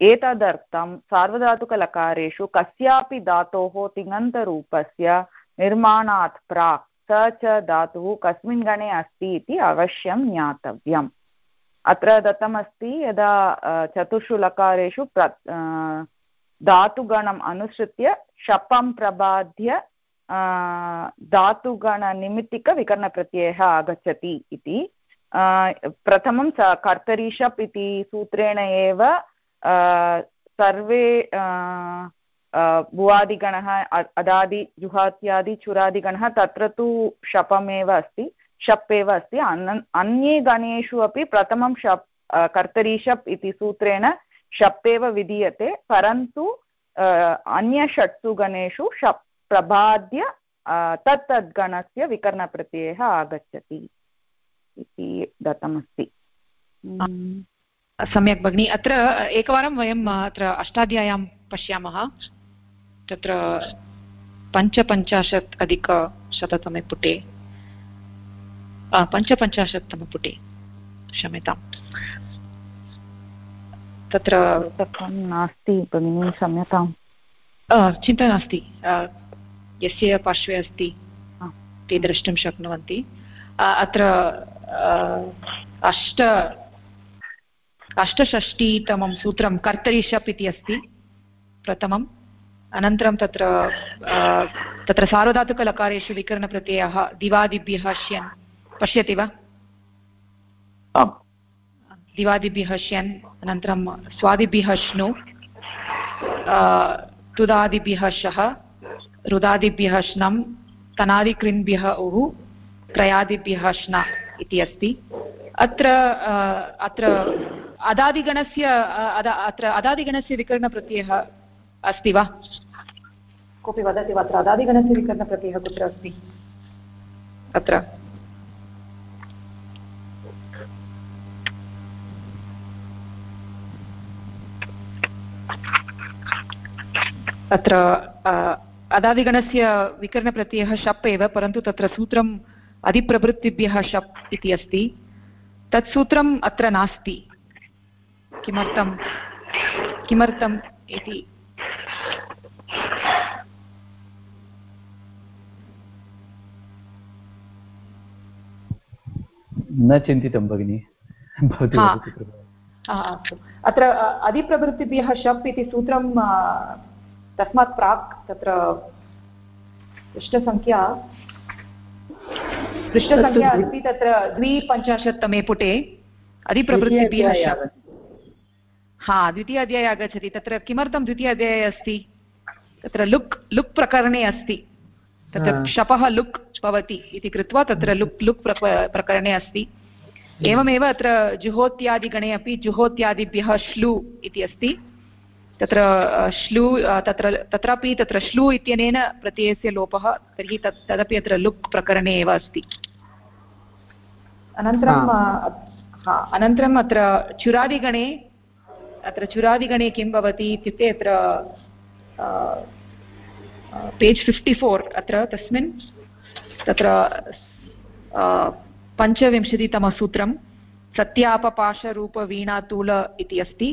एतदर्थं सार्वधातुकलकारेषु कस्यापि धातोः तिङन्तरूपस्य निर्माणात् प्राक् स च धातुः कस्मिन् गणे अस्ति इति अवश्यं ज्ञातव्यम्। अत्र दत्तमस्ति यदा चतुर्षु लकारेषु प्र धातुगणम् अनुसृत्य शपं प्रबाध्य धातुगणनिमित्तिकविकरणप्रत्ययः आगच्छति इति प्रथमं स कर्तरि शप् इति सूत्रेण एव सर्वे भुवादिगणः अदादि जुहात्यादि चुरादिगणः तत्र तु शपमेव अस्ति शप् एव अस्ति अन् अन्ये गणेषु अपि प्रथमं शप् कर्तरी इति सूत्रेण शप् एव विधीयते परन्तु अन्यषट्सु गणेषु शप् प्रबाद्य तत् तद्गणस्य विकरणप्रत्ययः आगच्छति इति दत्तमस्ति। सम्यक् भगिनि अत्र एकवारं वयम् अत्र अष्टाध्याय्यां पश्यामः। तत्र पञ्चपञ्चाशत् अधिकशततमे पुटे। पञ्चपञ्चाशत्तमपुटे क्षम्यताम्। तत्र नास्ति भगिनि क्षम्यताम्। चिन्ता नास्ति। यस्य पार्श्वे अस्ति। ते द्रष्टुं शक्नुवन्ति। अत्र अष्ट अष्टषष्टितमं सूत्रं कर्तरि शप् इति अस्ति प्रथमम् अनन्तरं तत्र तत्र सार्वधातुकलकारेषु विकरणप्रत्ययः दिवादिभ्यः श्यन्। पश्यति वा? दिवादिभ्यः श्यन् अनन्तरं स्वादिभ्यः श्नु तुदादिभ्यः शः। रुदादिभ्यः श्नं तनादिकृन्भ्यः उः त्रयादिभ्यः श्न इति अस्ति। अत्र अत्र अदादिगणस्य अत्र अदादिगणस्य विकरणप्रत्ययः अस्ति वा? कोऽपि वदति वा? अत्र अदादिगणस्य विकरणप्रत्ययः कुत्र अस्ति? अत्र। अत्र अदादिगणस्य विकरणप्रत्ययः शप् एव परन्तु तत्र सूत्रम् अधिप्रभृत्तिभ्यः शप् इति अस्ति। तत् सूत्रम् अत्र नास्ति। किमर्थं किमर्थम् इति? न चिन्तितं भगिनि। अत्र अधिप्रभृतिभ्यः शप् इति सूत्रं तस्मात् प्राक् तत्र पृष्ठसङ्ख्या पृष्ठसङ्ख्या अस्ति तत्र द्विपञ्चाशत्तमे पुटे अधिप्रभृतिभ्यः हा द्वितीय अध्याये आगच्छति। तत्र किमर्थं द्वितीय अध्याये अस्ति? तत्र लुक् लुक् प्रकरणे अस्ति। तत्र शपः लुक् भवति इति कृत्वा तत्र लुक् लुक् प्रकरणे अस्ति। एवमेव अत्र जुहोत्यादिगणे अपि जुहोत्यादिभ्यः श्लू इति अस्ति। तत्र श्लू तत्र तत्रापि तत्र श्लू इत्यनेन प्रत्ययस्य लोपः तर्हि तत् तदपि अत्र लुक् प्रकरणे एव अस्ति। अनन्तरं अनन्तरम् अत्र चुरादिगणे अत्र चुरादिगणे किं भवति इत्युक्ते अत्र पेज् फिफ्टि फोर् अत्र तस्मिन् तत्र पञ्चविंशतितमसूत्रं सत्यापपाशरूपवीणातूल इति अस्ति।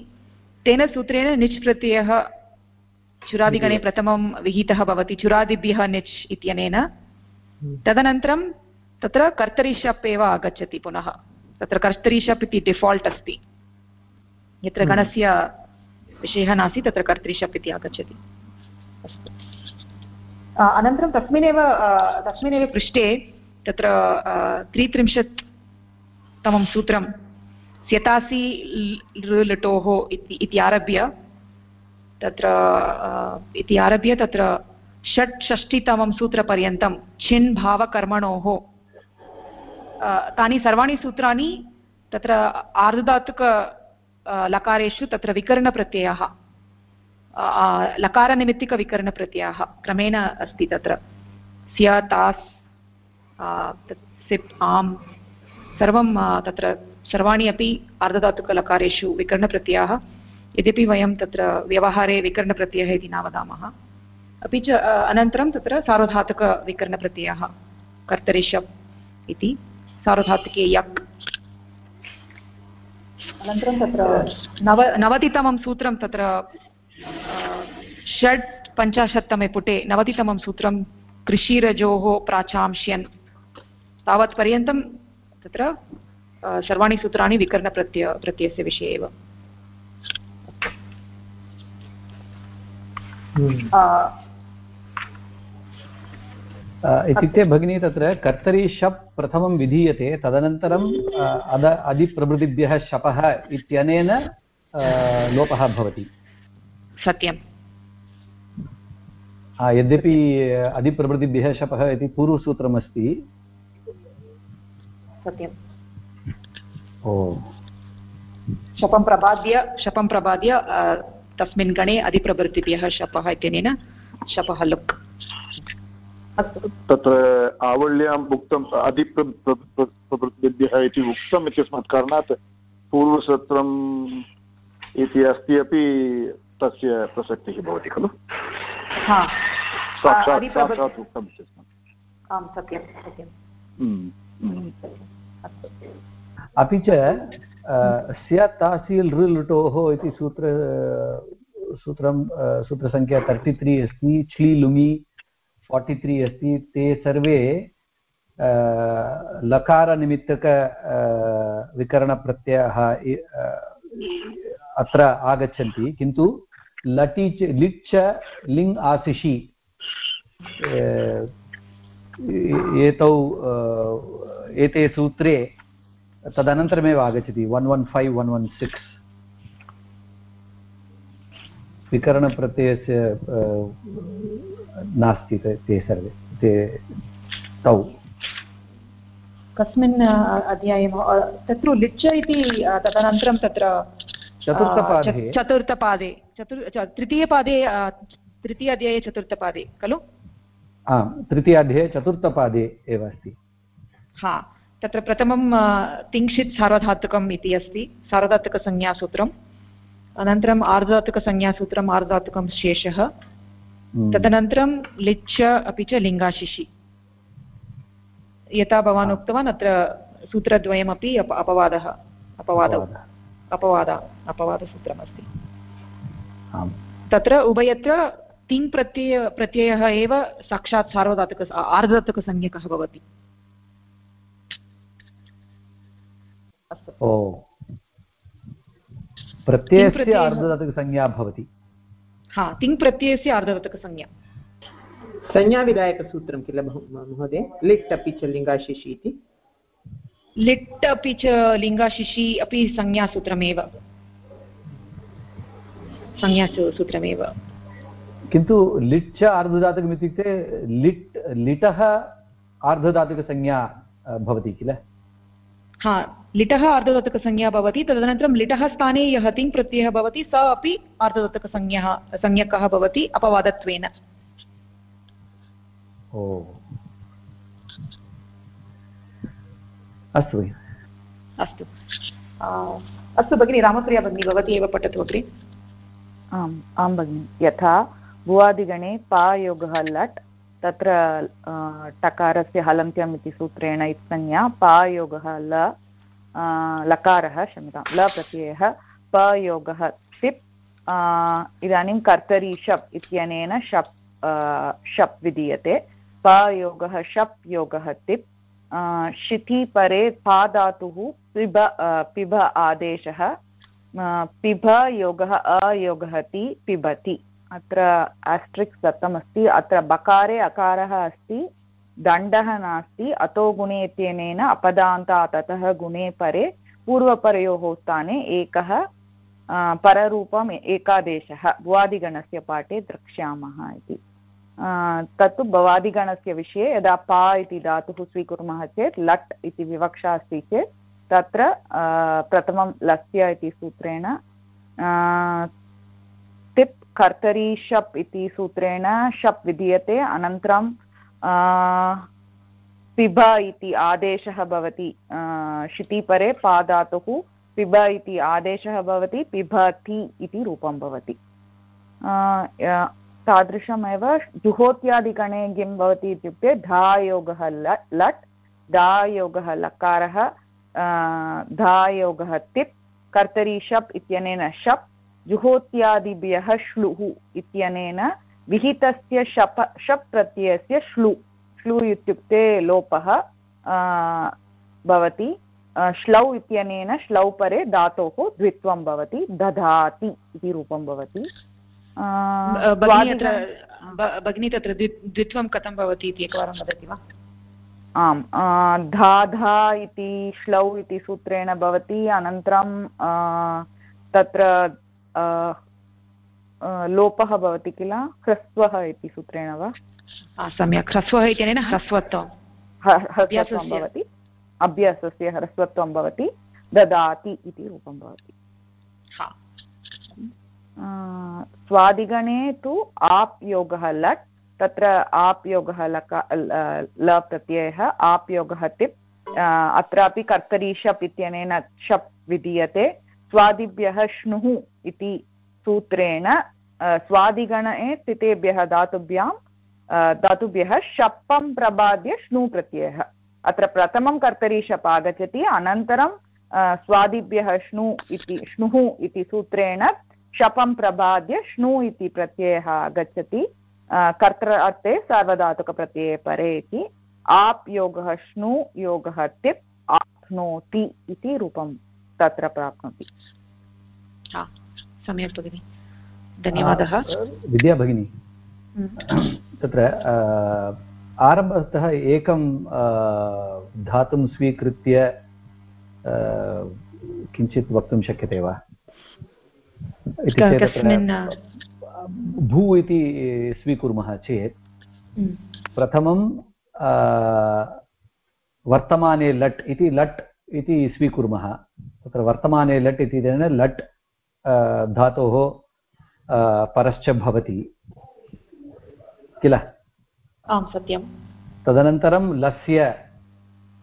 तेन सूत्रेण निच् प्रत्ययः चुरादिगणे प्रथमं विहितः भवति चुरादिभ्यः निच् इत्यनेन। हम्म। तदनन्तरं तत्र कर्तरिशप् एव आगच्छति पुनः। तत्र कर्तरिशप् इति डिफाल्ट् अस्ति। यत्र हम्म। गणस्य विषयः नास्ति तत्र कर्तरिशप् इति आगच्छति। अनन्तरं तस्मिन्नेव तस्मिन्नेव पृष्ठे तत्र त्रित्रिंशत् तमं सूत्रं स्यतासि लृटोः इति आरभ्य, तत्र इति आरभ्य तत्र षट्षष्टितमं सूत्रपर्यन्तं छिन् भावकर्मणोः तानि सर्वाणि सूत्राणि तत्र आर्धधातुक लकारेषु तत्र विकरणप्रत्ययः लकारनिमित्तिकविकरणप्रत्ययः क्रमेण अस्ति तत्र। स्य, तास् सिप्, आम्, सर्वं तत्र सर्वाणि अपि आर्धधातुकलकारेषु विकरणप्रत्ययाः, यद्यपि वयं तत्र व्यवहारे विकरणप्रत्ययः इति न वदामः। अपि च अनन्तरं तत्र सार्वधातुकविकरणप्रत्ययः कर्तरिशप् इति, सार्वधातुके यक्। अनन्तरं तत्र नव, नवतितमं सूत्रं तत्र षट् पञ्चाशत्तमे पुटे नवतितमं सूत्रं कृषिरजोः प्राचांश्यन्। तावत्पर्यन्तं तत्र सर्वाणि सूत्राणि विकरणप्रत्यय प्रत्ययस्य विषये एव। हम्म। इत्युक्ते भगिनी तत्र कर्तरी शप् प्रथमं विधीयते तदनन्तरम् अद अधिप्रभृतिभ्यः शपः इत्यनेन लोपः भवति। सत्यं यद्यपि अधिप्रभृतिभ्यः शपः इति पूर्वसूत्रमस्ति। सत्यम्। ओ शपं प्रबाद्य शपं प्रबाद्य तस्मिन् गणे अधिप्रभृतिभ्यः शपः इत्यनेन शपः लुक्। तत्र आवल्याम् उक्तम् अधिप्रभृतिभ्यः इति उक्तम् इत्यस्मात् कारणात् पूर्वसूत्रम् इति अस्ति अपि तस्य प्रसक्तिः भवति खलु? साक्षात् साक्षात् उक्तम् इत्यस्मात्। आं सत्यं सत्यं। हम्म, हम्म। अपि च स्य तासील् ऋलुटोः इति सूत्र, सूत्रं सूत्रसङ्ख्या तर्टि त्री अस्ति छ्लि लुङि फार्टि त्री अस्ति, ते सर्वे लकारनिमित्तक विकरणप्रत्ययः अत्र आगच्छन्ति, किन्तु लटि च, लिट् च, लिङ् आशिषि एतौ एते सूत्रे तदनन्तरमेव आगच्छति। One one five one one six विकरणप्रत्ययस्य नास्ति ते सर्वे ते तौ। कस्मिन् अध्याये तत्र लिच् इति तदनन्तरं तत्र चतुर्थपादे। चतुर्थपादे चतुर् तृतीयपादे तृतीय अध्याये चतुर्थपादे खलु? आम् तृतीयाध्याये चतुर्थपादे एव अस्ति। हा। तत्र प्रथमं तिङ्क्षित् सार्वधातुकम् इति अस्ति सार्वधातुकसंज्ञासूत्रम्। अनन्तरम् आर्धधातुकसंज्ञासूत्रम् आर्धधातुकं शेषः। हम्म। तदनन्तरं लिच्छ अपि च लिङ्गाशिषि। यथा भवान् उक्तवान् अत्र सूत्रद्वयमपि अप अपवादः अपवादौ। अपवाद। अपवादसूत्रमस्ति। तत्र उभयत्र तिङ् प्रत्यय प्रत्ययः एव साक्षात् सार्वधातुक आर्धधातुकसंज्ञकः भवति। ओ। प्रत्ययस्य आर्धधातुकसंज्ञा भवति। हा तिङ् प्रत्ययस्य आर्धधातुकसंज्ञा संज्ञाविधायकसूत्रं किल महोदय? लिट् अपि च लिङ्गाशिषि इति। लिट् अपि च लिङ्गाशिषि अपि संज्ञासूत्रमेव। संज्ञासूत्रमेव। किन्तु लिट् च आर्धधातुकम् इत्युक्ते लिट् लिटः आर्धधातुकसंज्ञा भवति किल? हा लिटः आर्धधातुकसंज्ञा भवति तदनन्तरं लिटः स्थाने यः तिङ् प्रत्ययः भवति सः अपि आर्धधातुकसंज्ञः संज्ञकः भवति अपवादत्वेन। ओ। अस्तु अस्तु। अस्तु भगिनि रामप्रिया भगिनी भवती एव पठतु अग्रे। आम् आं भगिनि। यथा भुवादिगणे पायोगः लट् तत्र टकारस्य हलन्त्यम् इति सूत्रेण इत्संज्ञा, पायोगः ल लकारः, क्षम्यतां, ल प्रत्ययः, पयोगः तिप् इदानीं कर्तरि शप् इत्यनेन शप् शप् विधीयते, पयोगः शप्, योगः तिप् शिथि परे पा पिब पिब आदेशः पिब योगः अयोगः ति, पिबति। अत्र आस्ट्रिक्स् दत्तमस्ति अत्र बकारे अकारः अस्ति, दण्डः नास्ति, अतो गुणे इत्यनेन अपदान्तात् अतः गुणे परे पूर्वपरयोः स्थाने एकः पररूपम् एकादेशः, भुवादिगणस्य पाठे द्रक्ष्यामः इति। तत्तु भवादिगणस्य विषये यदा पा इति धातुः स्वीकुर्मः चेत्, लट् इति विवक्षा अस्ति चेत्, तत्र प्रथमं लस्य इति सूत्रेण कर्तरी शप् इति सूत्रेण शप् विधीयते, अनन्तरं पिब इति आदेशः भवति शितिपरे पादातुः पिब इति आदेशः भवति, पिबति इति रूपं भवति। तादृशमेव जुहोत्यादिगणे किं भवति इत्युक्ते, धायोगः लट् लट्, धायोगः लकारः धायोगः तिप्, कर्तरी शप् इत्यनेन शप् जुहोत्यादिभ्यः श्लुः इत्यनेन विहितस्य शप शप् प्रत्ययस्य श्लु श्लु इत्युक्ते लोपः भवति. श्लौ इत्यनेन श्लौ परे धातोः द्वित्वं भवति. दधाति इति रूपं भवति. भगिनी तत्र द्वित्वं कथं भवति इति एकवारं वदति वा? आम् धा धा इति श्लौ इति सूत्रेण भवति. अनन्तरं तत्र लोपः भवति किल? ह्रस्वः इति सूत्रेण वा? सम्यक्. ह्रस्वः इत्यनेन ह्रस्वत्वं. ह्रस्वत्वं भवति. अभ्यासस्य ह्रस्वत्वं भवति. ददाति इति रूपं भवति. स्वादिगणे तु आप् योगः लट् तत्र आप् योगः लक ल प्रत्ययः आप् योगः तिप् अत्रापि कर्तरी शप् इत्यनेन शप् विधीयते. स्वादिभ्यः श्नुः इति सूत्रेण स्वादिगणे स्थितेभ्यः धातुभ्यां धातुभ्यः शपं प्रबाद्य श्नु प्रत्ययः। अत्र प्रथमं कर्तरी शप् आगच्छति, अनन्तरं स्वादिभ्यः श्नु इति श्नुः इति सूत्रेण शपं प्रबाद्य श्नु इति प्रत्ययः आगच्छति। कर्तृ अर्थे सार्वधातुकप्रत्यये परे इति आप् योगः श्नु योगः तिप्, आप्नोति इति रूपं तत्र प्राप्नोति सम्यक् भगिनि धन्यवादः विद्या भगिनी। तत्र आरम्भतः एकं धातुं स्वीकृत्य किञ्चित् वक्तुं शक्यते वा भू इति स्वीकुर्मः चेत् हम्म। प्रथमं वर्तमाने लट् इति लट् इति स्वीकुर्मः। तत्र वर्तमाने लट् इति लट् धातोः परश्च भवति। किल? आं सत्यं तदनन्तरं लस्य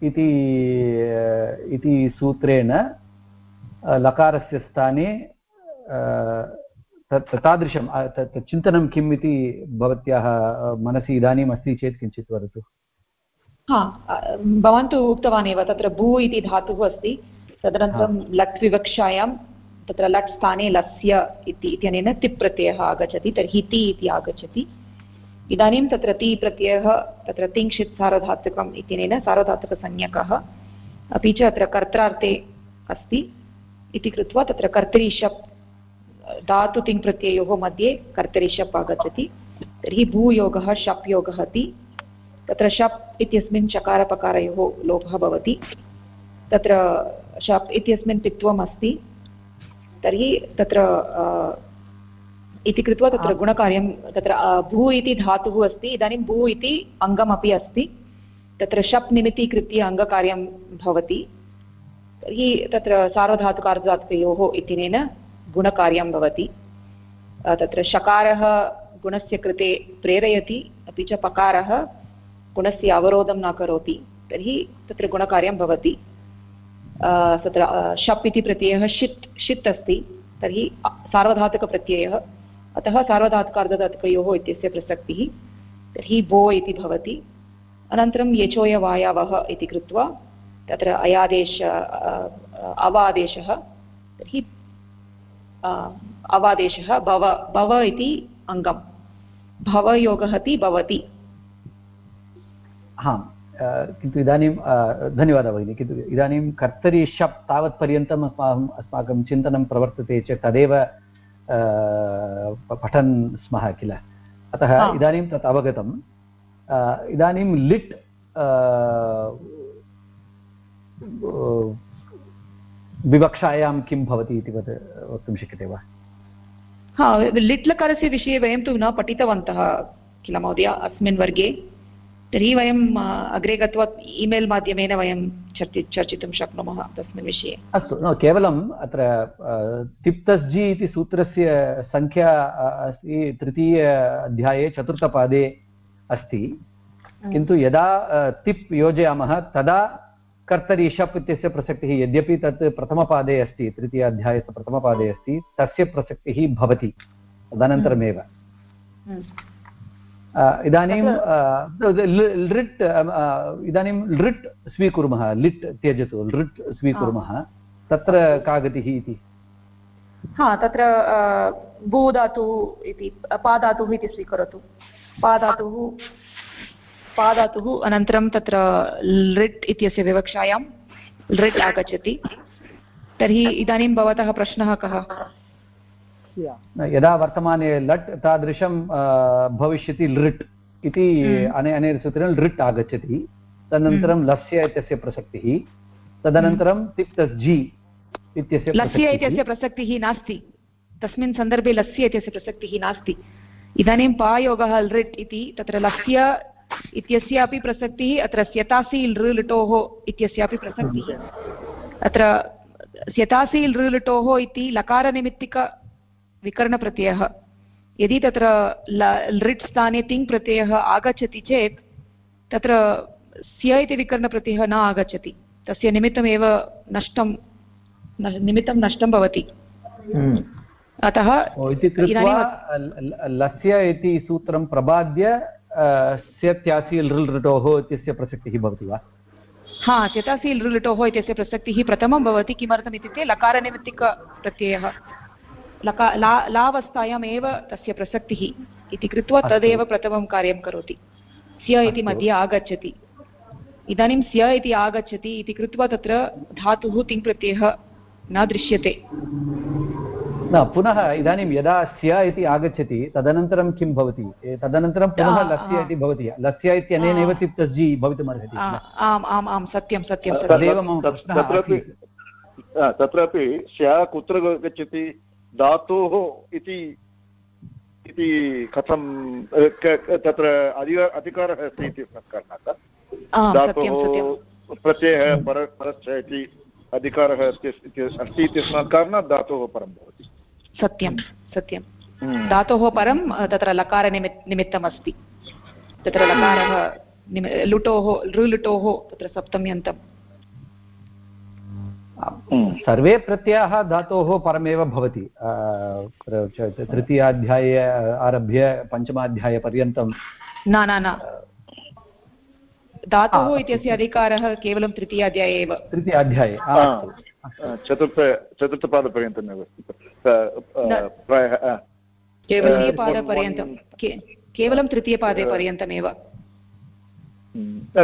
इति सूत्रेण लकारस्य स्थाने तत् तादृशं तत् चिन्तनं किम् इति भवत्याः मनसि इदानीम् अस्ति चेत् किञ्चित् वदतु। हा भवान् तु उक्तवान् एव तत्र भू इति धातुः अस्ति तदनन्तरं लट् विवक्षायां तत्र लट् स्थाने लस्य इति इत्यनेन तिप् प्रत्ययः आगच्छति तर्हि ति इति आगच्छति। इदानीं तत्र ति प्रत्ययः तत्र तिङ्क्षित् सार्वधातुकम् इत्यनेन सार्वधातुकसंज्ञकः अपि च अत्र कर्त्रार्थे अस्ति। इति कृत्वा तत्र कर्तरि शप् धातु तिङ् प्रत्ययोः मध्ये कर्तरि शप् आगच्छति। तर्हि भूयोगः शप् योगः इति तत्र शप् इत्यस्मिन् चकारपकारयोः लोपः भवति। तत्र शप् इत्यस्मिन् पित्वम् अस्ति। तर्हि तत्र इति कृत्वा तत्र गुणकार्यं तत्र भू इति धातुः अस्ति। इदानीं भू इति अङ्गमपि अस्ति। तत्र शप् निमित्तीकृत्य अङ्गकार्यं भवति। तर्हि तत्र सार्वधातुकार्धधातुकयोः इत्यनेन गुणकार्यं भवति। तत्र शकारः गुणस्य कृते प्रेरयति। अपि च पकारः गुणस्य अवरोधं न करोति, तर्हि तत्र गुणकार्यं भवति। तत्र शप् इति प्रत्ययः षित् षित् अस्ति, तर्हि सार्वधातुकप्रत्ययः, अतः सार्वधातुकार्धधातुकयोः इत्यस्य प्रसक्तिः, तर्हि भो इति भवति। अनन्तरं यचोयवायावः इति कृत्वा, तत्र अयादेश अवादेशः, तर्हि अवादेशः भव भव इति अङ्गं भवयोगः इति भवति। आम् किन्तु इदानीं धन्यवादः भगिनि किन्तु इदानीं कर्तरि शप् तावत्पर्यन्तम् अस्माकम् अस्माकं चिन्तनं प्रवर्तते चेत् तदेव पठन् स्मः किल। अतः इदानीं तत् अवगतम्। इदानीं लिट् विवक्षायां किं भवति इति वद वक्तुं शक्यते वा? हा लिट् लकारस्य विषये वयं तु न पठितवन्तः किल महोदय अस्मिन् वर्गे। तर्हि वयम् अग्रे गत्वा ईमेल् माध्यमेन वयं चर्चि चर्चितुं शक्नुमः तस्मिन् विषये। अस्तु न केवलम् अत्र तिप्तस्जि इति सूत्रस्य सङ्ख्या अस्ति तृतीय अध्याये चतुर्थपादे अस्ति। किन्तु यदा तिप् योजयामः तदा कर्तरि शप् इत्यस्य प्रसक्तिः यद्यपि तत् प्रथमपादे अस्ति तृतीय अध्यायस्य प्रथमपादे अस्ति तस्य प्रसक्तिः भवति तदनन्तरमेव। इदानीं लृट् इदानीं लृट् स्वीकुर्मः लिट् त्यजतु लृट् स्वीकुर्मः. तत्र का गतिः इति? हा तत्र भूधातुः इति पादातुः इति स्वीकरोतु. पादातुः पादातुः अनन्तरं तत्र लृट् इत्यस्य विवक्षायां लृट् आगच्छति. तर्हि इदानीं भवतः प्रश्नः कः? यदा वर्तमाने लट् तादृशं भविष्यति लृट् इति हम्म। अने अनेन सूत्रेण लृट् आगच्छति। तदनन्तरं हम्म। लस्य इत्यस्य प्रसक्तिः। तदनन्तरं तिप्तस् जि इत्यस्य लस्य इत्यस्य प्रसक्तिः नास्ति। तस्मिन् सन्दर्भे लस्य इत्यस्य प्रसक्तिः नास्ति। इदानीं पायोगः लृट् इति तत्र लस्य इत्यस्यापि प्रसक्तिः अत्र स्यतासि लृ लिटोः इत्यस्यापि प्रसक्तिः। अत्र स्यतासि लृ लिटोः इति लकारनिमित्तिक विकरणप्रत्ययः। यदि तत्र लृट् स्थाने तिङ् प्रत्ययः आगच्छति चेत् तत्र स्य इति विकरणप्रत्ययः न आगच्छति। तस्य निमित्तमेव नष्टं निमित्तं नष्टं भवति। हम्म। अतः लस्य इति सूत्रं प्रबाद्य स्यत्यासि लृटोः इत्यस्य प्रसक्तिः भवति वा? हा स्यतासि लृटोः इत्यस्य प्रसक्तिः प्रथमं भवति किमर्थम् इत्युक्ते लकारनिमित्तिकप्रत्ययः। लका ला लावस्थायाम् एव तस्य प्रसक्तिः इति कृत्वा तदेव प्रथमं कार्यं करोति। स्य इति मध्ये आगच्छति। इदानीं स्य इति आगच्छति इति कृत्वा तत्र धातुः तिङ्प्रत्ययः न दृश्यते। न पुनः इदानीं यदा स्य इति आगच्छति तदनन्तरं किं भवति? तदनन्तरं पुनः लस्य इति भवति। लस्य इत्यनेनैव तिप्तज्जि भवितुमर्हति आम् आम् आम् सत्यं सत्यं तदेव मम प्रश्नः तत्रापि स्या कुत्र गच्छति? धातोः इति इति कथं तत्र अधिक अधिकारः अस्ति इति कारणात् धातोः प्रत्ययः पर परश्च इति अधिकारः अस्ति अस्ति इत्यस्मात् कारणात् धातोः परं भवति। सत्यं सत्यं। हम्म। धातोः परं तत्र लकारनिमित् निमित्तमस्ति। तत्र लकारः लुटोः लृलुटोः तत्र सप्तम्यन्तम्। सर्वे प्रत्ययाः धातोः परमेव भवति. तृतीयाध्याये आरभ्य पञ्चमाध्यायपर्यन्तं न न न. धातुः इत्यस्य अधिकारः केवलं तृतीयाध्याये एव. तृतीयाध्याये चतुर्थ चतुर्थपादपर्यन्तमेव. प्रायः तृतीयपादपर्यन्तं केवलं तृतीयपादे पर्यन्तमेव।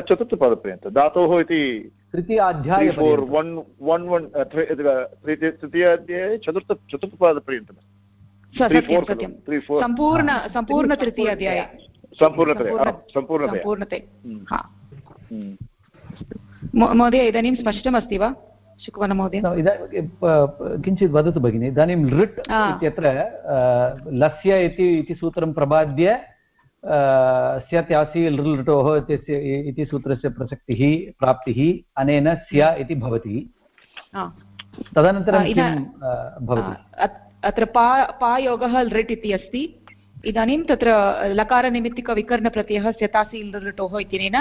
चतुर्थपादपर्यन्तं. धातोः इति तृतीयाध्याये फोर् वन् वन् वन् तृतीयाध्याये चतुर्थ चतुर्थपादपर्यन्तं सम्पूर्ण सम्पूर्णतया। महोदय इदानीं स्पष्टमस्ति वा शुकवनमहोदय किञ्चित् वदतु भगिनि इदानीं लृट् इत्यत्र लस्य इति सूत्रं प्रबाद्य स्यत्यासि लृटोः इत्यस्य इति सूत्रस्य प्रसक्तिः प्राप्तिः अनेन स्य इति भवति। तदनन्तरं किं भवति? अत्र पा पायोगः लृट् इति अस्ति। इदानीं तत्र लकारनिमित्तिकविकरणप्रत्ययः स्यतासि लृटोः इत्यनेन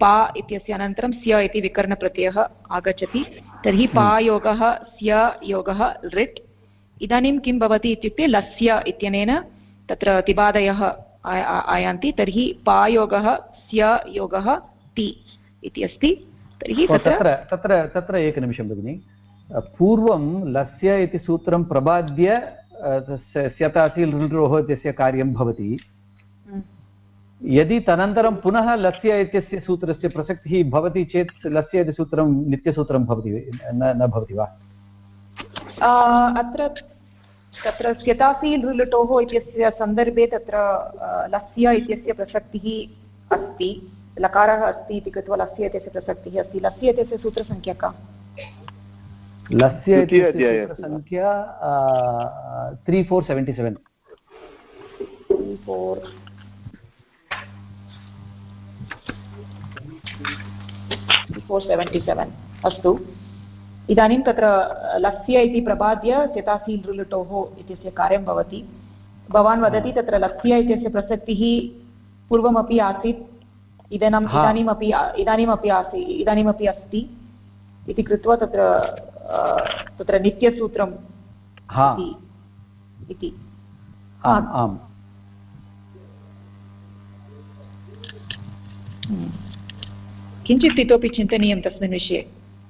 पा इत्यस्य अनन्तरं स्य इति विकरणप्रत्ययः आगच्छति। तर्हि हम्म। पायोगः स्य योगः लृट्। इदानीं किं भवति इत्युक्ते लस्य इत्यनेन तत्र तिबादयः आयान्ति तर्हि पायोगः स्य योगः ति इति अस्ति। तर्हि तत्र तत्र तत्र एकनिमिषं भगिनि। पूर्वं लस्य इति सूत्रं प्रबाद्य स्यतासील् ऋरोः इत्यस्य कार्यं भवति। यदि तदनन्तरं पुनः लस्य इत्यस्य सूत्रस्य प्रसक्तिः भवति चेत् लस्य इति सूत्रं नित्यसूत्रं भवति न भवति वा? अत्र तत्र स्यतासील् लुटोः इत्यस्य सन्दर्भे तत्र लस्य इत्यस्य प्रसक्तिः अस्ति लकारः अस्ति इति कृत्वा लस्य इत्यस्य प्रसक्तिः अस्ति। लस्य इत्यस्य सूत्रसङ्ख्या का? लस्य सङ्ख्या three four seventy seven. Four. Four seventy seven. अस्तु। इदानीं तत्र लस्य इति प्रपाद्य त्यतासील् लुटोः इत्यस्य कार्यं भवति। भवान् वदति तत्र लस्य इत्यस्य प्रसक्तिः पूर्वमपि आसीत्। इदानीम् इदानीमपि इदानीमपि आसीत् इदानीमपि अस्ति इति कृत्वा तत्र तत्र नित्यसूत्रम् इति आम्। किञ्चित् इतोपि चिन्तनीयं तस्मिन् विषये।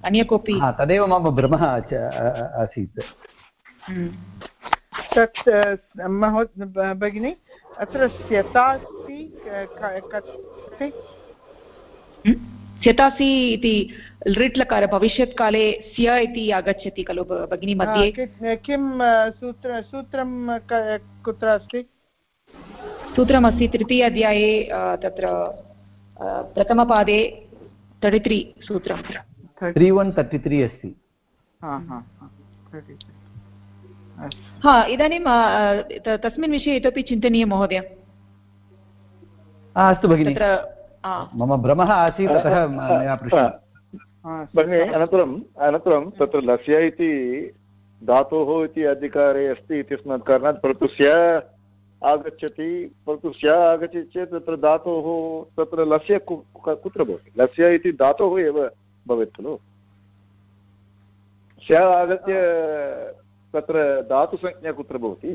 अन्य कोऽपि तदेव मम भ्रमः आसीत्। हम्म। तत् महो भगिनि अत्र स्यतासि हम्म? स्यतासि इति लृट् लकार भविष्यत्काले स्य इति आगच्छति खलु भगिनी मध्ये? किं सूत्र सूत्रं कुत्र अस्ति? सूत्रमस्ति तृतीय अध्याये तत्र प्रथमपादे तर्टि त्री सूत्रं त्री वन् तर्टि त्री अस्ति। हा इदानीं तस्मिन् विषये इतोपि चिन्तनीयं महोदय। अस्तु भगिनि। मम भ्रमः आसीत् अतः मया भगिनि अनन्तरम् अनन्तरं तत्र लस्य इति धातोः इति अधिकारे अस्ति इत्यस्मात् कारणात् परन्तु स्य आगच्छति परन्तु स्य आगच्छति चेत् तत्र धातोः तत्र लस्य कुत्र भवति? लस्य इति धातोः एव भवेत् खलु श आगत्य तत्र धातुसंज्ञा कुत्र भवति?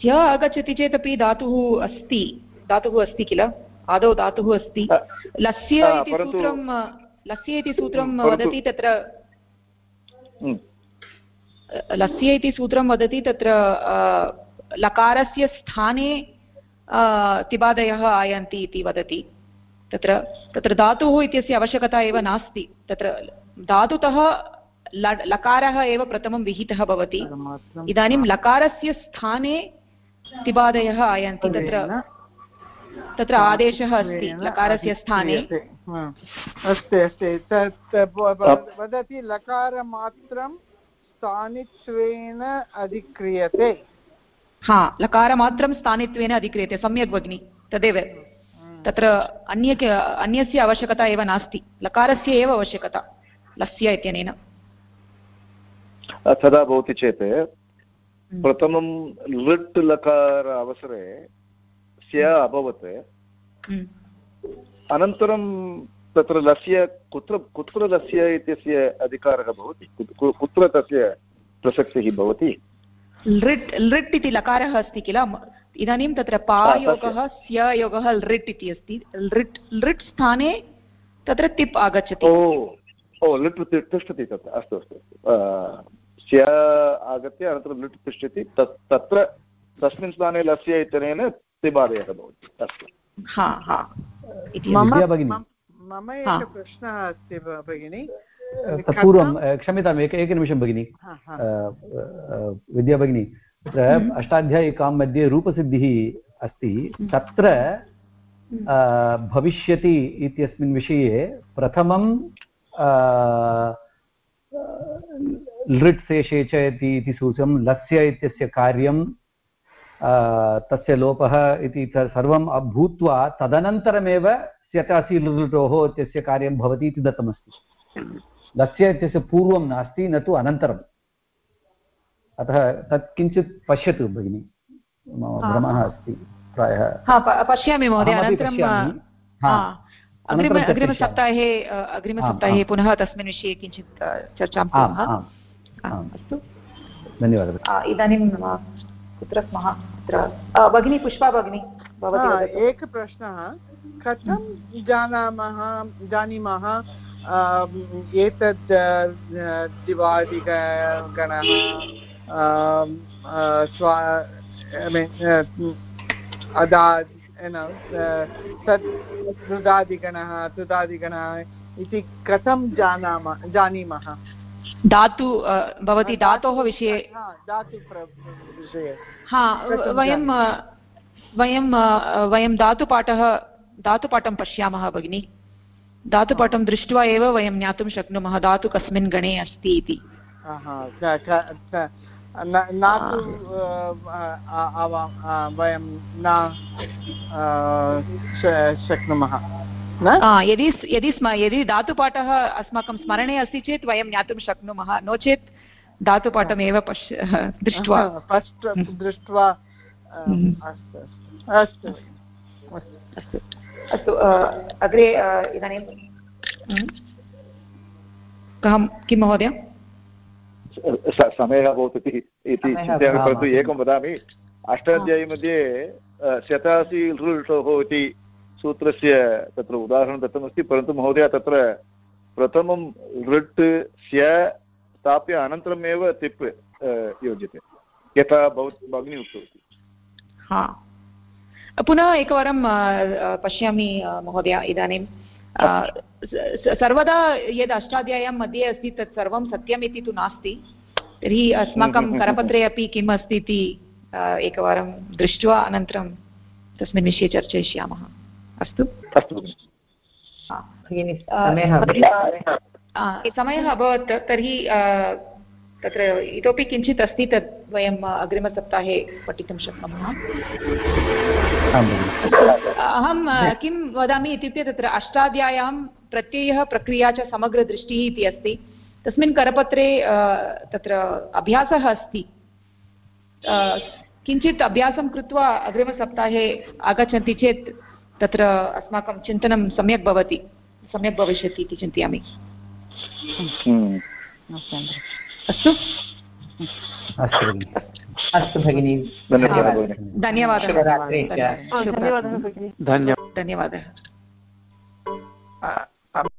स्य आगच्छति चेदपि धातुः अस्ति। धातुः अस्ति किल? आदौ धातुः अस्ति। लस्य इति सूत्रं लस्य इति सूत्रं वदति तत्र लस्य इति सूत्रं वदति तत्र लकारस्य स्थाने तिबादयः आयन्ति इति वदति। तत्र तत्र धातुः इत्यस्य आवश्यकता एव नास्ति। तत्र धातुतः लकारः एव प्रथमं विहितः भवति। इदानीं लकारस्य स्थाने तिबादयः आयन्ति। तत्र तत्र आदेशः अस्ति लकारस्य स्थाने। अस्ति अस्ति वदति लकारमात्रं स्थानित्वेन अधिक्रियते। हा लकारमात्रं स्थानित्वेन अधिक्रियते। सम्यक् भगिनि। तदेव। तत्र अन्य अन्यस्य आवश्यकता एव नास्ति। लकारस्य एव आवश्यकता लस्य इत्यनेन। तदा भवति चेत् हम्म। प्रथमं लृट् लकार अवसरे स्य अभवत्। हम्म। अनन्तरं तत्र लस्य कुत्र कुत्र लस्य इत्यस्य अधिकारः भवति? कुत्र तस्य प्रसक्तिः भवति? लृट् लृट् इति लकारः अस्ति किल? इदानीं तत्र पायोगः स्ययोगः लृट् इति अस्ति। लृट् लृट् स्थाने तत्र तिप् आगच्छति। ओ ओ लिट् तिष्ठति तत् अस्तु अस्तु स्य आगत्य अनन्तरं लिट् तिष्ठति। तत् तत्र तस्मिन् स्थाने लस्य इत्यनेन तिबादयः भवति। अस्तु। हा हा। मम एकः प्रश्नः अस्ति भगिनि। पूर्वं क्षम्यताम् एक एकनिमिषं भगिनि। विद्या भगिनी तत्र हम्म। अष्टाध्यायिकां मध्ये रूपसिद्धिः अस्ति हम्म। तत्र हम्म। भविष्यति इत्यस्मिन् विषये प्रथमं लृट् शेषे च इति सूचं लस्य इत्यस्य कार्यं तस्य लोपः इति सर्वं भूत्वा तदनन्तरमेव स्यतासि लृटोः इत्यस्य कार्यं भवति इति दत्तमस्ति लस्य इत्यस्य पूर्वं नास्ति न तु अनन्तरम् अतः तत् किञ्चित् पश्यतु भगिनि। मम भ्रमः अस्ति प्रायः। पश्यामि महोदय अनन्तरं अग्रिमसप्ताहे अग्रिमसप्ताहे पुनः तस्मिन् विषये किञ्चित् चर्चां कुर्मः। अस्तु। धन्यवादः। इदानीं कुत्र स्मः? अत्र भगिनी पुष्पा भगिनी एकः प्रश्नः। कथं जानामः जानीमः एतद् दिवादिगणः? स्वा अदा तत् तृदादिगणः तृदादिगणः इति कथं जानामः जानीमः? धातु भवती धातोः विषये धातु विषये। हा वयं वयं वयं धातुपाठः धातुपाठं पश्यामः भगिनि। धातुपाठं दृष्ट्वा एव वयं ज्ञातुं शक्नुमः धातु कस्मिन् गणे अस्ति इति। न तु वयं न शक्नुमः। यदि यदि स्म यदि धातुपाठः अस्माकं स्मरणे अस्ति चेत् वयं ज्ञातुं शक्नुमः। नो चेत् धातुपाठमेव पश्य दृष्ट्वा। फस्ट् दृष्ट्वा अस्तु अस्तु। अस्तु। अग्रे इदानीं कः किं महोदय? समयः भवति इति चिन्तयामि परन्तु एकं वदामि अष्टाध्यायीमध्ये शतासि लृटोः इति सूत्रस्य तत्र उदाहरणं दत्तमस्ति परन्तु महोदय तत्र प्रथमं लृट् स्य स्थाप्य अनन्तरमेव तिप् योज्यते। यथा भवत् भगिनी उक्तवती। हा। पुनः एकवारं पश्यामि महोदय इदानीं। सर्वदा यद् अष्टाध्याय्यां मध्ये अस्ति तत् सर्वं सत्यम् इति तु नास्ति। तर्हि अस्माकं करपत्रे अपि किम् अस्ति इति एकवारं दृष्ट्वा अनन्तरं तस्मिन् विषये चर्चयिष्यामः। अस्तु? अस्तु। समयः अभवत्। तर्हि तत्र इतोपि किञ्चित् अस्ति तत् वयम् अग्रिमसप्ताहे पठितुं शक्नुमः। अहं किं वदामि इत्युक्ते तत्र अष्टाध्याय्यां प्रत्ययः प्रक्रिया च समग्रदृष्टिः इति अस्ति। तस्मिन् करपत्रे तत्र अभ्यासः अस्ति। किञ्चित् अभ्यासं कृत्वा अग्रिमसप्ताहे आगच्छन्ति चेत् तत्र अस्माकं चिन्तनं सम्यक् भवति सम्यक् भविष्यति इति चिन्तयामि। अस्तु। अस्तु भगिनि। अस्तु भगिनि। धन्यवादः। धन्यवादः। धन्यवादः। धन्यवादः।